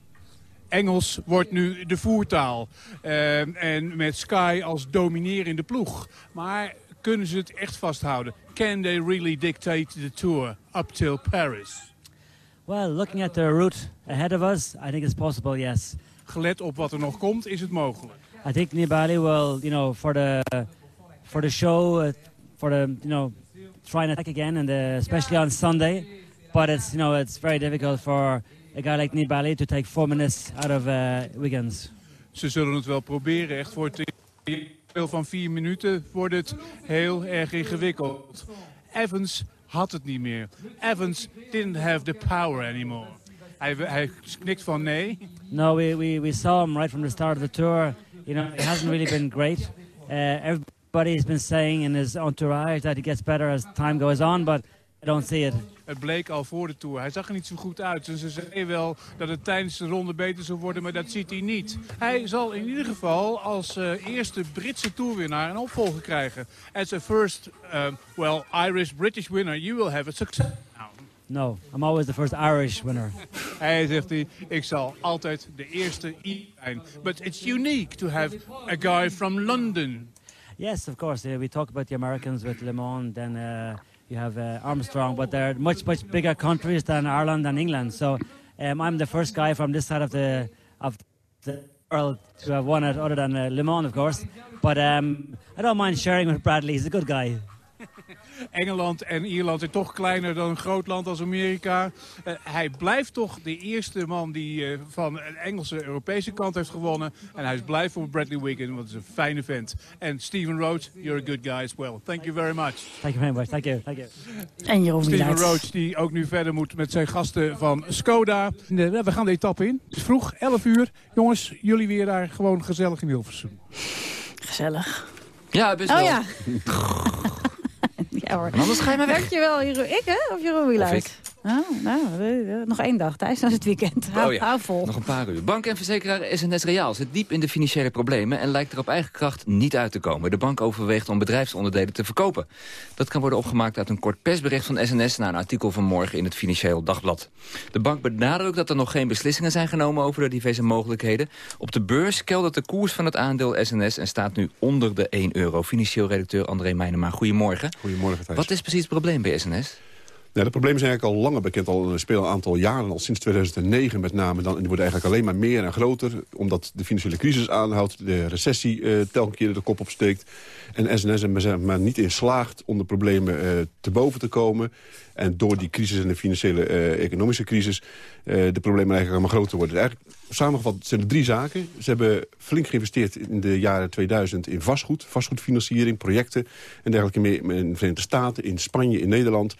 Engels wordt nu de voertaal. Eh, en met Sky als dominerende ploeg. Maar kunnen ze het echt vasthouden? Can they really dictate the tour up till Paris? Well, looking at the route ahead of us, I think it's possible, yes. Gelet op wat er nog komt, is het mogelijk. I think Nibali will, you know, for the for the show, uh, for the, you know, try and attack again, and uh, especially on Sunday. But it's, you know, it's very difficult for a guy like Nibali to take four minutes out of uh, Wiggins. Ze zullen het wel proberen. Echt voor het deel van vier minuten wordt het heel erg ingewikkeld. Evans had het niet meer. Evans didn't have the power anymore. Hij, hij knikt van nee. No, we, we, we saw him right from the start of the tour. You know, it hasn't really been great. Uh, everybody's been saying in his entourage that he gets better as time goes on, but I don't see it. Het bleek al voor de Tour. Hij zag er niet zo goed uit. Dus ze zeiden wel dat het tijdens de ronde beter zou worden, maar dat ziet hij niet. Hij zal in ieder geval als eh, eerste Britse Tourwinnaar een opvolger krijgen. As a first, um, well, Irish-British winner, you will have a success. No, I'm always the first Irish winner. Hij zegt hij, ik zal altijd de eerste I zijn. But it's unique to have a guy from London. Yes, of course. Uh, we talk about the Americans with Le Mans, then uh, you have uh, Armstrong, but they're much, much bigger countries than Ireland and England. So um, I'm the first guy from this side of the of the world to have won it, other than uh, Le Mans, of course. But um, I don't mind sharing with Bradley. He's a good guy. Engeland en Ierland zijn toch kleiner dan een groot land als Amerika. Eh, hij blijft toch de eerste man die eh, van de Engelse Europese kant heeft gewonnen. En hij is blij voor Bradley Wiggin, want het is een fijne vent. En Steven Roach, you're a good guy as well. Thank you very much. Thank you very much. Thank you. Thank you. En Jeroen Steven Wielaert. Roach, die ook nu verder moet met zijn gasten van Skoda. We gaan de etappe in. Het is vroeg, 11 uur. Jongens, jullie weer daar gewoon gezellig in Hilversum. Gezellig. Ja, best Oh wel. ja. Ja hoor. En anders ga je maar weg. Dankjewel, Jeroen. Ik hè? Of Jeroen Wielaert? Oh, nou, eh, eh, nog één dag. Thuis, dan is het weekend. Hou, Oh ja, hou vol. nog een paar uur. Bank en verzekeraar SNS Reaal zit diep in de financiële problemen... en lijkt er op eigen kracht niet uit te komen. De bank overweegt om bedrijfsonderdelen te verkopen. Dat kan worden opgemaakt uit een kort persbericht van SNS... na een artikel van morgen in het Financieel Dagblad. De bank benadrukt dat er nog geen beslissingen zijn genomen... over de diverse mogelijkheden. Op de beurs keldert de koers van het aandeel SNS... en staat nu onder de 1 euro. Financieel redacteur André Meijnema, goedemorgen. Goedemorgen, Thijs. Wat is precies het probleem bij SNS? Ja, de problemen zijn eigenlijk al langer bekend. Al eh, spelen een aantal jaren, al sinds 2009 met name. Dan, en die worden eigenlijk alleen maar meer en groter. Omdat de financiële crisis aanhoudt. De recessie uh, telkens keer de kop opsteekt. En SNS maar niet in slaagt om de problemen uh, te boven te komen. En door die crisis en de financiële uh, economische crisis... de problemen eigenlijk allemaal groter worden. Eigenlijk, samengevat zijn er drie zaken. Ze hebben flink geïnvesteerd in de jaren 2000 in vastgoed. Vastgoedfinanciering, projecten en dergelijke meer in de Verenigde Staten, in Spanje, in Nederland.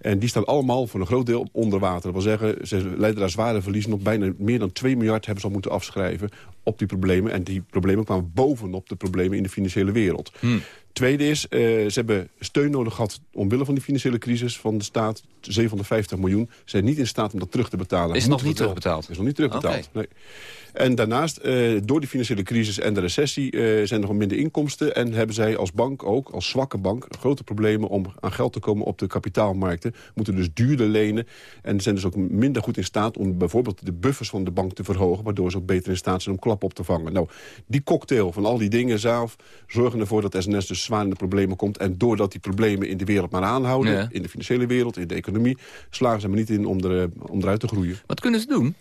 En die staan allemaal voor een groot deel onder water. Dat wil zeggen, ze leiden daar zware verliezen op. Bijna meer dan 2 miljard hebben ze al moeten afschrijven op die problemen. En die problemen kwamen bovenop de problemen in de financiële wereld. Hmm. Tweede is, uh, ze hebben steun nodig gehad omwille van die financiële crisis van de staat. 750 miljoen. Ze zijn niet in staat om dat terug te betalen. Is nog niet terugbetaald? Is nog niet terugbetaald, okay. nee. En daarnaast, uh, door die financiële crisis en de recessie... Uh, zijn er nog minder inkomsten. En hebben zij als bank ook, als zwakke bank... grote problemen om aan geld te komen op de kapitaalmarkten. Moeten dus duurder lenen. En zijn dus ook minder goed in staat om bijvoorbeeld de buffers van de bank te verhogen. Waardoor ze ook beter in staat zijn om klap op te vangen. Nou, die cocktail van al die dingen zelf... zorgen ervoor dat SNS dus zwaar in de problemen komt. En doordat die problemen in de wereld maar aanhouden... Ja. in de financiële wereld, in de economie... slagen ze maar niet in om, er, om eruit te groeien. Wat kunnen ze doen?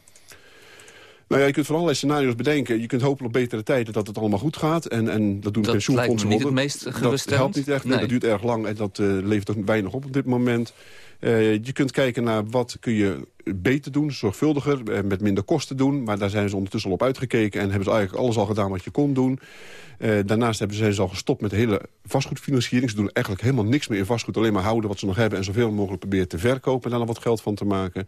Nou ja, je kunt van allerlei scenario's bedenken. Je kunt hopen op betere tijden dat het allemaal goed gaat. En, en dat doen de Dat pensioenfondsen. niet het meest Dat geruststellend. helpt niet echt. Nee. Dat duurt erg lang en dat eh, levert ook weinig op op dit moment. Eh, je kunt kijken naar wat kun je beter doen, zorgvuldiger, eh, met minder kosten doen. Maar daar zijn ze ondertussen al op uitgekeken en hebben ze eigenlijk alles al gedaan wat je kon doen. Daarnaast hebben ze, zijn ze al gestopt met de hele vastgoedfinanciering. Ze doen eigenlijk helemaal niks meer in vastgoed, alleen maar houden wat ze nog hebben... en zoveel mogelijk proberen te verkopen en daar dan wat geld van te maken.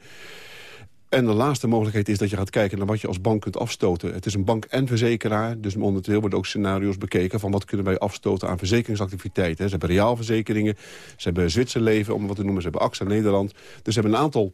En de laatste mogelijkheid is dat je gaat kijken naar wat je als bank kunt afstoten. Het is een bank en verzekeraar, dus momenteel worden ook scenario's bekeken... van wat kunnen wij afstoten aan verzekeringsactiviteiten. Ze hebben reaalverzekeringen, ze hebben Zwitserleven, om wat te noemen... ze hebben AXA Nederland. Dus ze hebben een aantal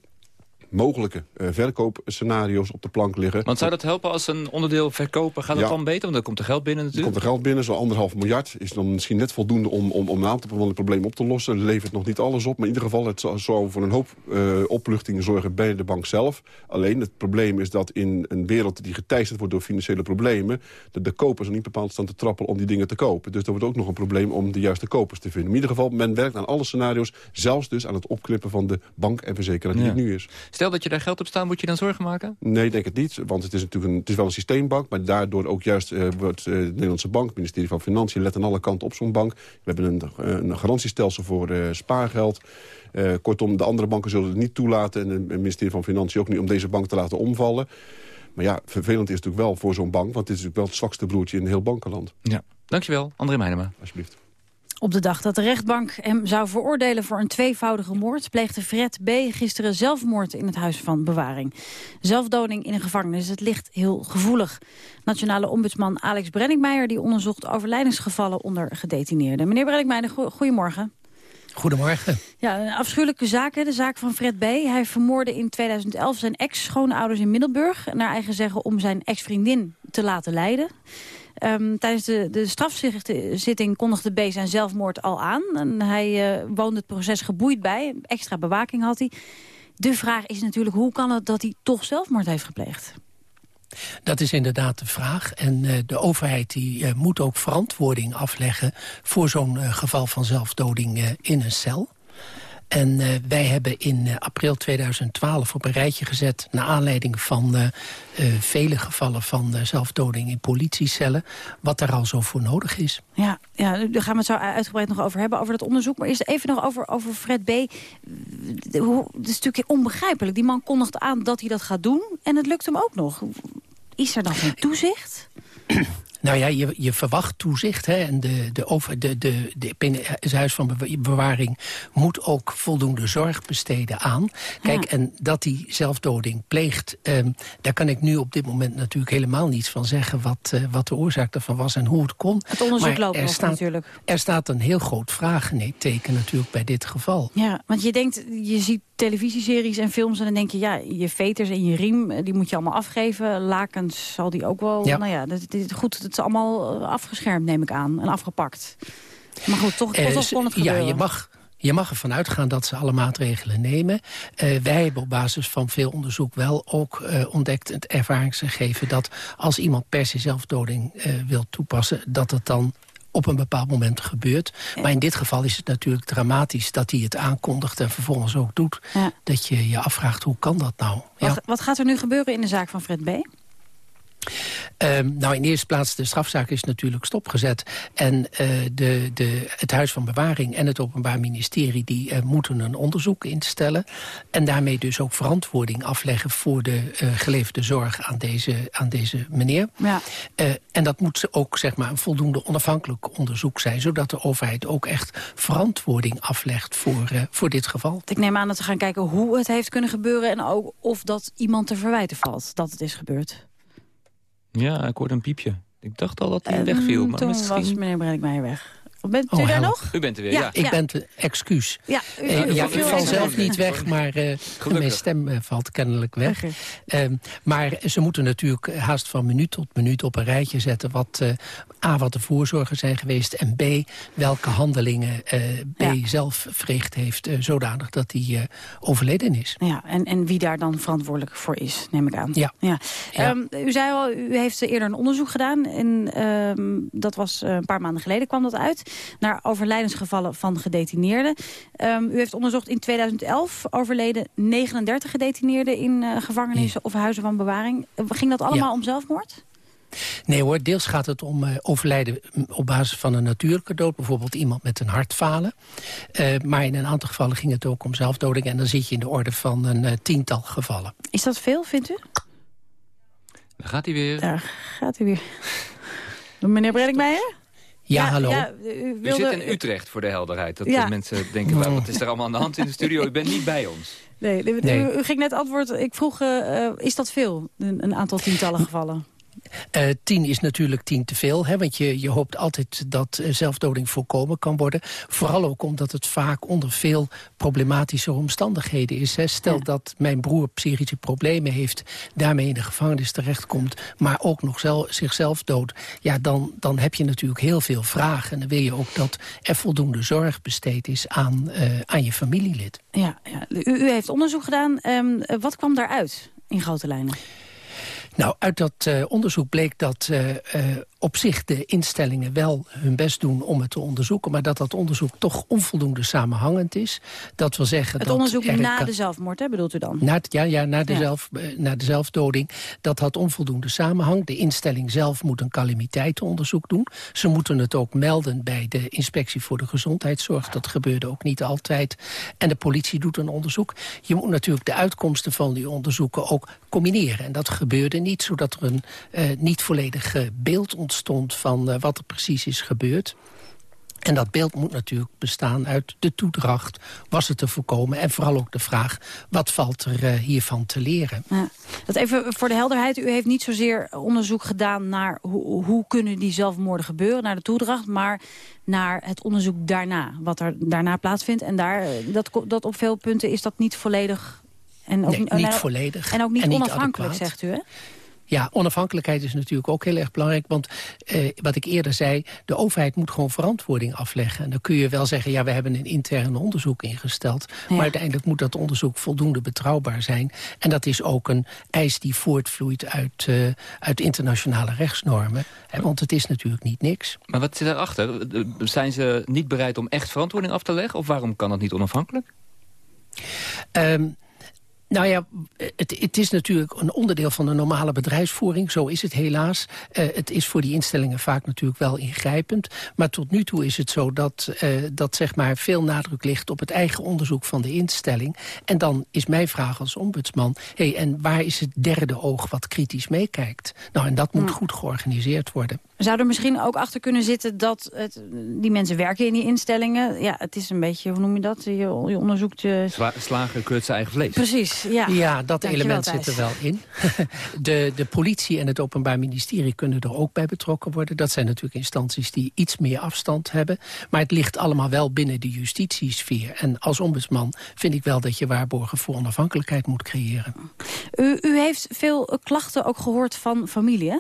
mogelijke uh, verkoopscenario's op de plank liggen. Want zou dat helpen als een onderdeel verkopen? Gaat het Ja. dan beter? Want dan komt er geld binnen Er natuurlijk. komt er geld binnen, zo'n anderhalf miljard. Is dan misschien net voldoende om, om, om een aantal van de problemen op te lossen. Levert nog niet alles op, maar in ieder geval... het zal voor een hoop eh, opluchting zorgen bij de bank zelf. Alleen het probleem is dat in een wereld die geteisterd wordt door financiële problemen... dat de kopers er niet bepaald staan te trappelen om die dingen te kopen. Dus er wordt ook nog een probleem om de juiste kopers te vinden. In ieder geval, men werkt aan alle scenario's. Zelfs dus aan het opknippen van de bank en verzekeraar die Ja. het nu is. Stel dat je daar geld op staat, moet je dan zorgen maken? Nee, ik denk het niet. Want het is natuurlijk een, het is wel een systeembank. Maar daardoor ook juist eh, wordt eh, de Nederlandse Bank, het ministerie van Financiën... let aan alle kanten op zo'n bank. We hebben een, eh, een garantiestelsel voor spaargeld. Kortom, de andere banken zullen het niet toelaten... en het ministerie van Financiën ook niet om deze bank te laten omvallen. Maar ja, vervelend is het natuurlijk wel voor zo'n bank... want het is natuurlijk wel het zwakste broertje in heel bankenland. Ja. Dankjewel, André Meijnema. Alsjeblieft. Op de dag dat de rechtbank hem zou veroordelen voor een tweevoudige moord... pleegde Fred B. gisteren zelfmoord in het huis van bewaring. Zelfdoding in een gevangenis, het ligt heel gevoelig. Nationale ombudsman Alex Brenningmeijer die onderzocht overlijdensgevallen onder gedetineerden. Meneer Brenningmeijer, go- goedemorgen. Goedemorgen. Ja, een afschuwelijke zaak, hè, de zaak van Fred B. Hij vermoorde in 2011 zijn ex-schoonouders in Middelburg... naar eigen zeggen om zijn ex-vriendin te laten lijden. Ehm, tijdens de, de strafzitting kondigde B zijn zelfmoord al aan. En hij eh, woonde het proces geboeid bij. Extra bewaking had hij. De vraag is natuurlijk, hoe kan het dat hij toch zelfmoord heeft gepleegd? Dat is inderdaad de vraag. En eh, de overheid die, eh, moet ook verantwoording afleggen... voor zo'n eh, geval van zelfdoding in een cel. En eh, wij hebben in eh, april 2012 op een rijtje gezet... naar aanleiding van eh, vele gevallen van zelfdoding in politiecellen... wat daar al zo voor nodig is. Ja, ja, daar gaan we het zo uitgebreid nog over hebben, over dat onderzoek. Maar eerst even nog over, over Fred B. Hoe- Het is natuurlijk onbegrijpelijk. Die man kondigt aan dat hij dat gaat doen en het lukt hem ook nog. Is er dan geen toezicht? Nou ja, je, je verwacht toezicht. Hè, en de, de, over, de, de, de, het huis van bewaring moet ook voldoende zorg besteden aan. Kijk, en dat hij zelfdoding pleegt... Um, daar kan ik nu op dit moment natuurlijk helemaal niets van zeggen... wat, uh, wat de oorzaak daarvan was en hoe het kon. Het onderzoek maar loopt er nog staat, natuurlijk. Er staat een heel groot vraagteken natuurlijk bij dit geval. Ja, want je denkt, je ziet televisieseries en films... en dan denk je, ja, je veters en je riem, eh, die moet je allemaal afgeven. Lakens zal die ook wel... Ja. Nou ja, dat, dit, goed, het allemaal eh, afgeschermd, neem ik aan. En afgepakt. Maar goed, toch, Eh, toch kon het ja, gebeuren. je mag, je mag ervan uitgaan dat ze alle maatregelen nemen. Eh, wij hebben op basis van veel onderzoek wel ook eh, ontdekt... het ervaringsgegeven dat als iemand per se zelfdoding wil toepassen... dat het dan op een bepaald moment gebeurt. Maar in dit geval is het natuurlijk dramatisch dat hij het aankondigt... en vervolgens ook doet. Ja. Dat je je afvraagt, hoe kan dat nou? Ja. Wat, wat gaat er nu gebeuren in de zaak van Fred B? Um, nou, in de eerste plaats, de strafzaak is natuurlijk stopgezet. En uh, de, de, het Huis van Bewaring en het Openbaar Ministerie... die uh, moeten een onderzoek instellen. En daarmee dus ook verantwoording afleggen... voor de uh, geleverde zorg aan deze, aan deze meneer. Ja. en dat moet ook zeg maar, een voldoende onafhankelijk onderzoek zijn... zodat de overheid ook echt verantwoording aflegt voor, voor dit geval. Ik neem aan dat we gaan kijken hoe het heeft kunnen gebeuren... en ook of dat iemand te verwijten valt dat het is gebeurd. Ja, ik hoorde een piepje. Ik dacht al dat hij wegviel. Maar toen misschien... was meneer Bredikmeijer weg. Bent u Oh, daar help. nog? U bent er weer, Ja, ja. Ik ja. ben te, excuus. Ja, u, Eh, u- ja, u ik val zelf niet weg, maar eh, mijn stem eh, valt kennelijk weg. Ehm, maar ze moeten natuurlijk haast van minuut tot minuut op een rijtje zetten... wat eh, A, wat de voorzorgen zijn geweest... en B, welke handelingen eh, B Ja. zelf verricht heeft... zodanig dat hij eh, overleden is. Ja, en, en wie daar dan verantwoordelijk voor is, neem ik aan. Ja. Ja. Ja. Ehm, u zei al, u heeft eerder een onderzoek gedaan. En ehm, dat was eh, een paar maanden geleden kwam dat uit. Naar overlijdensgevallen van gedetineerden. Ehm, u heeft onderzocht in 2011 overleden 39 gedetineerden in eh, gevangenissen of huizen van bewaring. Eh, Ging dat allemaal Ja. om zelfmoord? Nee hoor, deels gaat het om eh, overlijden mm, op basis van een natuurlijke dood. Bijvoorbeeld iemand met een hartfalen. Eh, maar in een aantal gevallen ging het ook om zelfdoding. En dan zit je in de orde van een eh, tiental gevallen. Is dat veel, vindt u? Daar gaat hij weer. Daar gaat u weer. Meneer Bredikmeijer? Ja, hallo. Ja, u zit in Utrecht, voor de helderheid. Dat Ja. de mensen denken, "Waar, wat is er allemaal aan de hand in de studio? U bent niet bij ons. Nee, u, Nee. u- u ging net antwoord. Ik vroeg, eh, eh, is dat veel? Een, een aantal tientallen gevallen. Eh, tien is natuurlijk tien te veel, hè, want je, je hoopt altijd dat eh, zelfdoding voorkomen kan worden. Vooral ook omdat het vaak onder veel problematische omstandigheden is. Hè. Stel dat mijn broer psychische problemen heeft, daarmee in de gevangenis terechtkomt... maar ook nog zel- zichzelf dood, ja, dan, dan heb je natuurlijk heel veel vragen. En dan wil je ook dat er voldoende zorg besteed is aan, eh, aan je familielid. Ja, ja. U, u heeft onderzoek gedaan. Ehm, eh, wat kwam daaruit in grote lijnen? Nou, uit dat eh, onderzoek bleek dat eh, eh, op zich de instellingen wel hun best doen om het te onderzoeken... maar dat dat onderzoek toch onvoldoende samenhangend is. Dat wil zeggen Het dat onderzoek er na de zelfmoord, hè, bedoelt u dan? Na ja, ja, na de, Ja. Zelf, eh, na de zelfdoding. Dat had onvoldoende samenhang. De instelling zelf moet een calamiteitenonderzoek doen. Ze moeten het ook melden bij de inspectie voor de gezondheidszorg. Dat gebeurde ook niet altijd. En de politie doet een onderzoek. Je moet natuurlijk de uitkomsten van die onderzoeken ook combineren. En dat gebeurde niet, zodat er een eh, niet volledig eh, beeld ontstond... van eh, wat er precies is gebeurd. En dat beeld moet natuurlijk bestaan uit de toedracht. Was het te voorkomen? En vooral ook de vraag, wat valt er eh, hiervan te leren? Ja. Dat even voor de helderheid. U heeft niet zozeer onderzoek gedaan naar hoe, hoe kunnen die zelfmoorden gebeuren, naar de toedracht, maar naar het onderzoek daarna, wat er daarna plaatsvindt. En daar, eh, dat, dat op veel punten is dat niet volledig. En ook, Nee, niet ook- volledig En ook niet en onafhankelijk, zegt u, hè? Ja, onafhankelijkheid is natuurlijk ook heel erg belangrijk. Want eh, wat ik eerder zei, de overheid moet gewoon verantwoording afleggen. En dan kun je wel zeggen, ja, we hebben een intern onderzoek ingesteld. Ja. Maar uiteindelijk moet dat onderzoek voldoende betrouwbaar zijn. En dat is ook een eis die voortvloeit uit, eh, uit internationale rechtsnormen. Hè, want het is natuurlijk niet niks. Maar wat zit daarachter? Zijn ze niet bereid om echt verantwoording af te leggen? Of waarom kan dat niet onafhankelijk? Ehm, nou ja, het, het is natuurlijk een onderdeel van de normale bedrijfsvoering. Zo is het helaas. Eh, het is voor die instellingen vaak natuurlijk wel ingrijpend. Maar tot nu toe is het zo dat, eh, dat zeg maar veel nadruk ligt... op het eigen onderzoek van de instelling. En dan is mijn vraag als ombudsman... hey, en waar is het derde oog wat kritisch meekijkt? Nou, en dat moet goed georganiseerd worden. Zou er misschien ook achter kunnen zitten dat het, die mensen werken in die instellingen? Ja, het is een beetje, hoe noem je dat? Je, je onderzoekt je... Sla slager keurt zijn eigen vlees. Precies, ja. Ja, dat element zit er wel in. de, de politie en het Openbaar Ministerie kunnen er ook bij betrokken worden. Dat zijn natuurlijk instanties die iets meer afstand hebben. Maar het ligt allemaal wel binnen de justitiesfeer. En als ombudsman vind ik wel dat je waarborgen voor onafhankelijkheid moet creëren. U, u heeft veel klachten ook gehoord van familie, hè?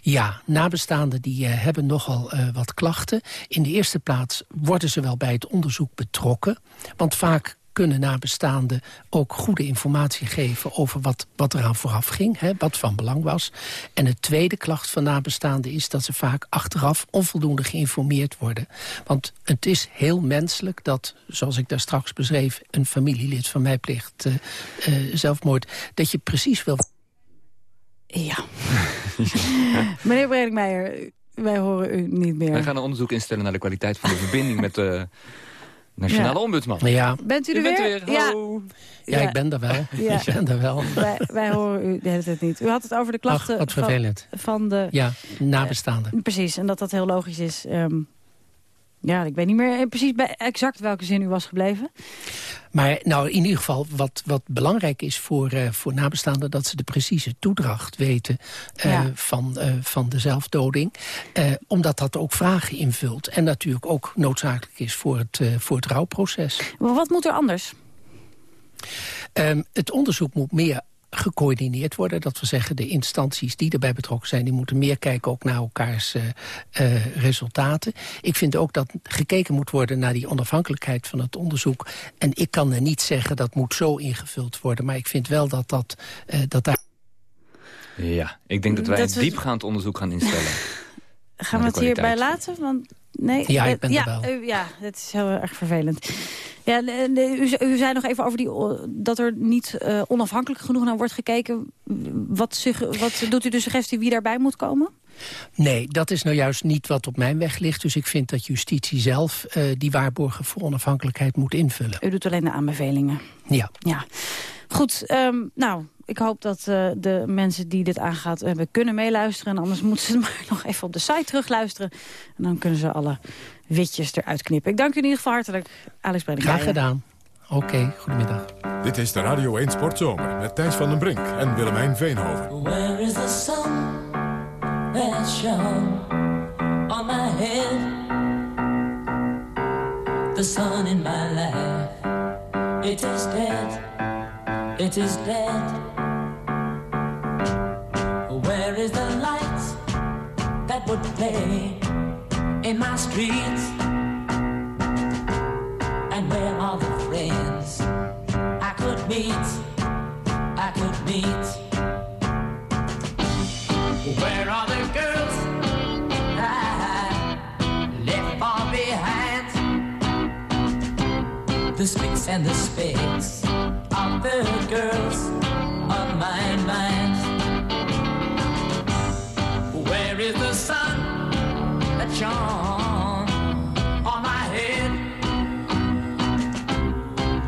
Ja, nabestaanden die eh, hebben nogal eh, wat klachten. In de eerste plaats worden ze wel bij het onderzoek betrokken. Want vaak kunnen nabestaanden ook goede informatie geven... over wat, wat eraan vooraf ging, hè, wat van belang was. En de tweede klacht van nabestaanden is dat ze vaak achteraf... onvoldoende geïnformeerd worden. Want het is heel menselijk dat, zoals ik daar straks beschreef... een familielid van mij pleegt eh, zelfmoord... dat je precies wil... Ja. Meneer Bredingmeijer, wij horen u niet meer. Wij gaan een onderzoek instellen naar de kwaliteit van de verbinding met de nationale Ja. ombudsman. Ja. Bent u er U bent weer? er weer. Ja. Hallo. Ja, Ja. ik ben er wel. Ja. Ik ben er wel. Wij, wij horen u de hele tijd niet. U had het over de klachten Ach, wat van, vervelend. van de... Ja, nabestaanden. Precies, en dat dat heel logisch is. Ehm, ja, ik weet niet meer precies bij exact welke zin u was gebleven. Maar nou, in ieder geval, wat, wat belangrijk is voor, eh, voor nabestaanden... dat ze de precieze toedracht weten eh, Ja. van, eh, van de zelfdoding. Eh, omdat dat ook vragen invult. En natuurlijk ook noodzakelijk is voor het, eh, voor het rouwproces. Maar wat moet er anders? Ehm, het onderzoek moet meer gecoördineerd worden. Dat we zeggen, de instanties die erbij betrokken zijn... die moeten meer kijken ook naar elkaars eh, eh, resultaten. Ik vind ook dat gekeken moet worden naar die onafhankelijkheid van het onderzoek. En ik kan er niet zeggen dat moet zo ingevuld worden. Maar ik vind wel dat, dat, eh, dat daar... Ja, ik denk dat wij Dat een we- diepgaand onderzoek gaan instellen. Gaan we het hierbij laten? Want, nee, Ja, ik eh, ben er ja, wel. u- ja, het is heel erg vervelend. Ja, de- u, u zei nog even over die, dat er niet eh, onafhankelijk genoeg naar wordt gekeken. Wat, wat doet u de suggestie wie daarbij moet komen? Nee, dat is nou juist niet wat op mijn weg ligt. Dus ik vind dat justitie zelf eh, die waarborgen voor onafhankelijkheid moet invullen. U doet alleen de aanbevelingen. Ja. Ja. Goed, ehm, nou, ik hoop dat eh, de mensen die dit aangaat hebben kunnen meeluisteren. En anders moeten ze maar nog even op de site terugluisteren. En dan kunnen ze alle witjes eruit knippen. Ik dank u in ieder geval hartelijk, Alex Breding. Graag gedaan. Oké, goedemiddag. Dit is de Radio 1 Sportzomer met Thijs van den Brink en Willemijn Veenhoven. Where is the sun that shone on my head? The sun in my life, it is dead, it is dead. Where is the light that would play in my streets? And where are the friends I could meet? I could meet. Where are the girls I left far behind? The speaks and the specs the girls on my mind. Where is the sun that shone on my head?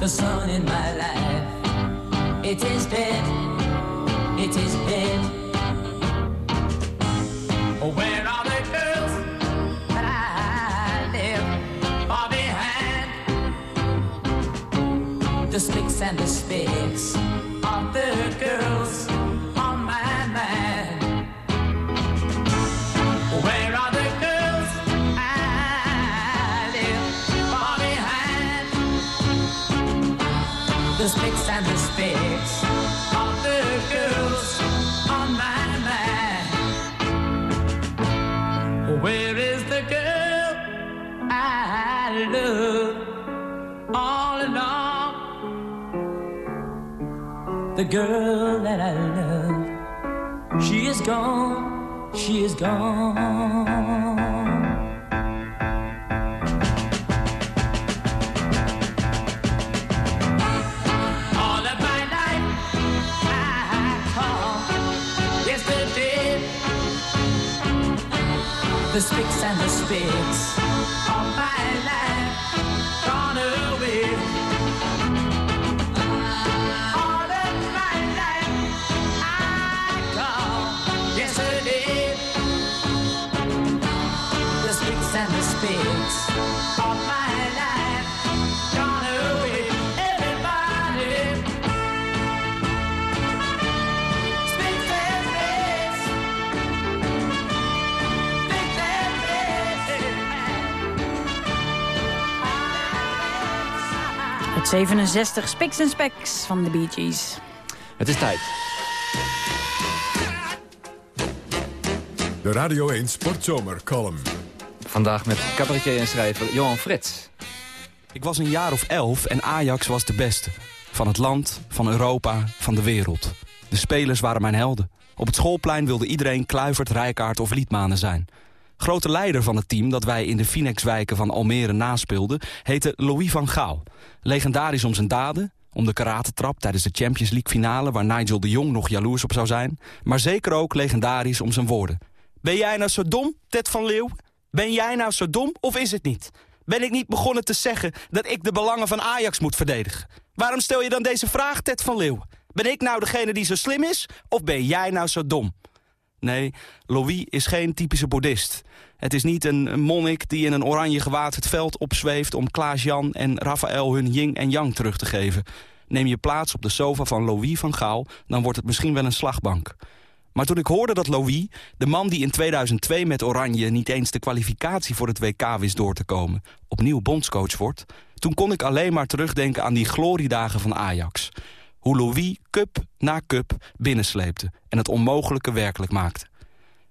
The sun in my life, it is dead, it is dead. Where The sticks and the specs of the girls girl that I love, she is gone, she is gone. All of my life I call yesterday the spicks and the spicks Het 67 Spiks and Specks van de Bee Gees. Het is tijd. De Radio 1 Sportzomer column. Vandaag met cabaretier en schrijver Johan Frits. Ik was een jaar of elf en Ajax was de beste. Van het land, van Europa, van de wereld. De spelers waren mijn helden. Op het schoolplein wilde iedereen Kluivert, Rijkaard of Liedmanen zijn. Grote leider van het team dat wij in de Phoenixwijken van Almere naspeelden... heette Louis van Gaal. Legendarisch om zijn daden, om de karatentrap tijdens de Champions League finale... waar Nigel de Jong nog jaloers op zou zijn. Maar zeker ook legendarisch om zijn woorden. Ben jij nou zo dom, Ted van Leeuw? Ben jij nou zo dom of is het niet? Ben ik niet begonnen te zeggen dat ik de belangen van Ajax moet verdedigen? Waarom stel je dan deze vraag, Ted van Leeuw? Ben ik nou degene die zo slim is of ben jij nou zo dom? Nee, Louis is geen typische boeddhist. Het is niet een monnik die in een oranje gewaad het veld opzweeft... om Klaas-Jan en Raphaël hun yin en yang terug te geven. Neem je plaats op de sofa van Louis van Gaal... dan wordt het misschien wel een slagbank. Maar toen ik hoorde dat Louis, de man die in 2002 met Oranje... niet eens de kwalificatie voor het WK wist door te komen... opnieuw bondscoach wordt... toen kon ik alleen maar terugdenken aan die gloriedagen van Ajax. Hoe Louis cup na cup binnensleepte en het onmogelijke werkelijk maakte.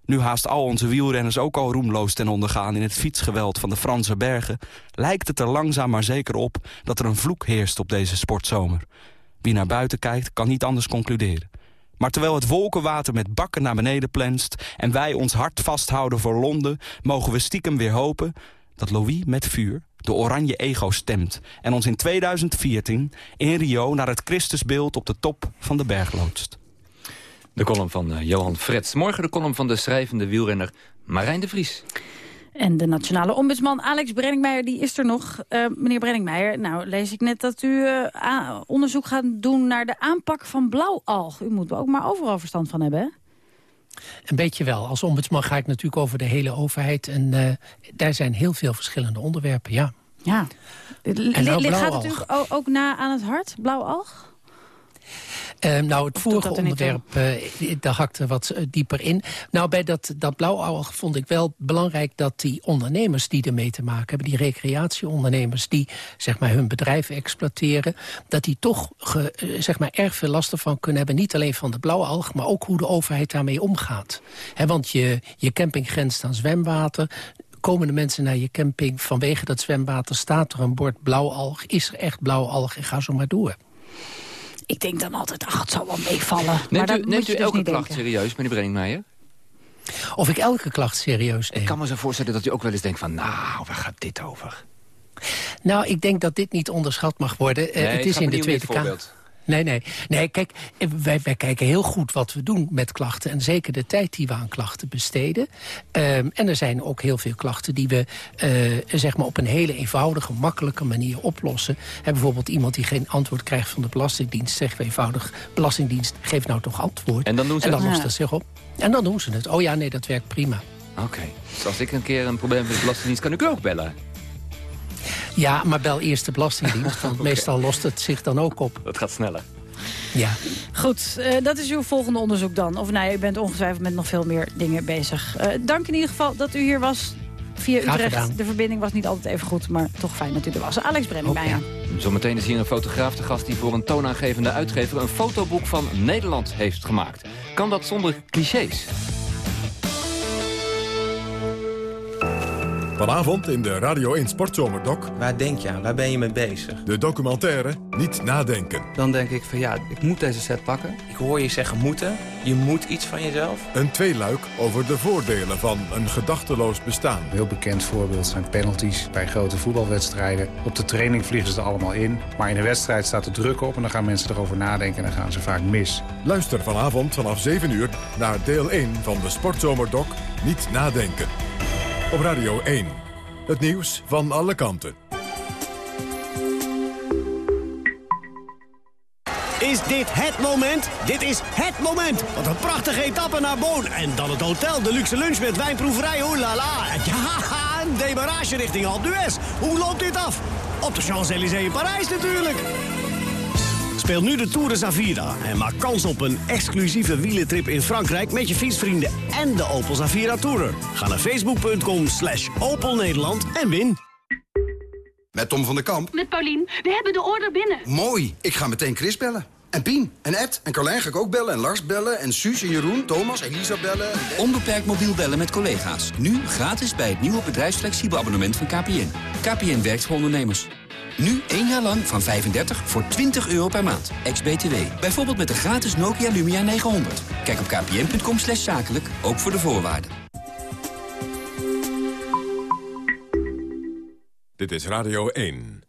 Nu haast al onze wielrenners ook al roemloos ten onder gaan... in het fietsgeweld van de Franse bergen... lijkt het er langzaam maar zeker op dat er een vloek heerst op deze sportzomer. Wie naar buiten kijkt, kan niet anders concluderen. Maar terwijl het wolkenwater met bakken naar beneden plenst... en wij ons hart vasthouden voor Londen... mogen we stiekem weer hopen dat Louis met vuur de oranje ego stemt... en ons in 2014 in Rio naar het Christusbeeld op de top van de berg loodst. De column van uh, Johan Frets. Morgen de column van de schrijvende wielrenner Marijn de Vries. En de nationale ombudsman Alex Brenningmeijer, die is er nog. Uh, meneer Brenningmeijer, nou lees ik net dat u uh, onderzoek gaat doen naar de aanpak van blauwalg. U moet er ook maar overal verstand van hebben, hè? Een beetje wel. Als ombudsman ga ik natuurlijk over de hele overheid. En uh, daar zijn heel veel verschillende onderwerpen, ja. Ja. En nou, gaat het u ook na aan het hart, blauwalg? Uh, nou, het vorige onderwerp, uh, daar hakte wat uh, dieper in. Nou, bij dat, dat blauwalg vond ik wel belangrijk dat die ondernemers die ermee te maken hebben... die recreatieondernemers die zeg maar, hun bedrijf exploiteren... dat die toch ge, zeg maar, erg veel last ervan kunnen hebben. Niet alleen van de blauwalg, maar ook hoe de overheid daarmee omgaat. He, want je, je camping grenst aan zwemwater komen de mensen naar je camping vanwege dat zwemwater... staat er een bord blauwalg, is er echt blauwalg en ga zo maar door. Ik denk dan altijd, ach, het zal wel meevallen. Neemt maar u, neemt u dus elke klacht denken. serieus, meneer Brenningmeijer? Of ik elke klacht serieus neem? Ik kan me zo voorstellen dat u ook wel eens denkt van... nou, waar gaat dit over? Nou, ik denk dat dit niet onderschat mag worden. Nee, uh, het is in de Tweede Kamer. Nee, nee. nee kijk, wij, wij kijken heel goed wat we doen met klachten. En zeker de tijd die we aan klachten besteden. Um, en er zijn ook heel veel klachten die we uh, zeg maar op een hele eenvoudige, makkelijke manier oplossen. He, bijvoorbeeld iemand die geen antwoord krijgt van de Belastingdienst. Zeggen we eenvoudig, Belastingdienst, geef nou toch antwoord. En dan doen ze en dan het? lost het zich op. En dan doen ze het. Oh ja, nee, dat werkt prima. Oké. Okay. Dus als ik een keer een probleem heb met de Belastingdienst, kan ik u ook bellen? Ja, maar bel eerst de Belastingdienst, want okay. meestal lost het zich dan ook op. Dat gaat sneller. Ja. Goed, uh, dat is uw volgende onderzoek dan. Of nou, u bent ongetwijfeld met nog veel meer dingen bezig. Uh, dank in ieder geval dat u hier was via Graag Utrecht. Gedaan. De verbinding was niet altijd even goed, maar toch fijn dat u er was. Alex Brenningmeijer. Okay. Zometeen is hier een fotograaf te gast die voor een toonaangevende uitgever... een fotoboek van Nederland heeft gemaakt. Kan dat zonder clichés? Vanavond in de Radio 1 Sportzomerdok. Waar denk je aan? Waar ben je mee bezig? De documentaire Niet Nadenken. Dan denk ik van ja, ik moet deze set pakken. Ik hoor je zeggen moeten. Je moet iets van jezelf. Een tweeluik over de voordelen van een gedachteloos bestaan. Een heel bekend voorbeeld zijn penalties bij grote voetbalwedstrijden. Op de training vliegen ze er allemaal in. Maar in de wedstrijd staat er druk op en dan gaan mensen erover nadenken en dan gaan ze vaak mis. Luister vanavond vanaf 7 uur naar deel 1 van de Sportzomerdok Niet Nadenken. Op Radio 1. Het nieuws van alle kanten. Is dit het moment? Dit is het moment. Wat een prachtige etappe naar Boon. En dan het hotel, de luxe lunch met wijnproeverij. La la. Ja, een demarage richting Alpe d'Huez. Hoe loopt dit af? Op de Champs-Élysées in Parijs natuurlijk. Speel nu de Tour de Zavira en maak kans op een exclusieve wielentrip in Frankrijk... met je fietsvrienden en de Opel Zavira Tourer. Ga naar facebook.com slash Opel Nederland en win. Met Tom van der Kamp? Met Paulien. We hebben de order binnen. Mooi. Ik ga meteen Chris bellen. En Pien, en Ed, en Carlijn ga ik ook bellen, en Lars bellen, en Suus, en Jeroen, Thomas, Elisa bellen. Onbeperkt mobiel bellen met collega's. Nu gratis bij het nieuwe bedrijfsflexibel abonnement van KPN. KPN werkt voor ondernemers. Nu één jaar lang van 35 voor 20 euro per maand. Ex-BTW. Bijvoorbeeld met de gratis Nokia Lumia 900. Kijk op kpn.com slash zakelijk, ook voor de voorwaarden. Dit is Radio 1.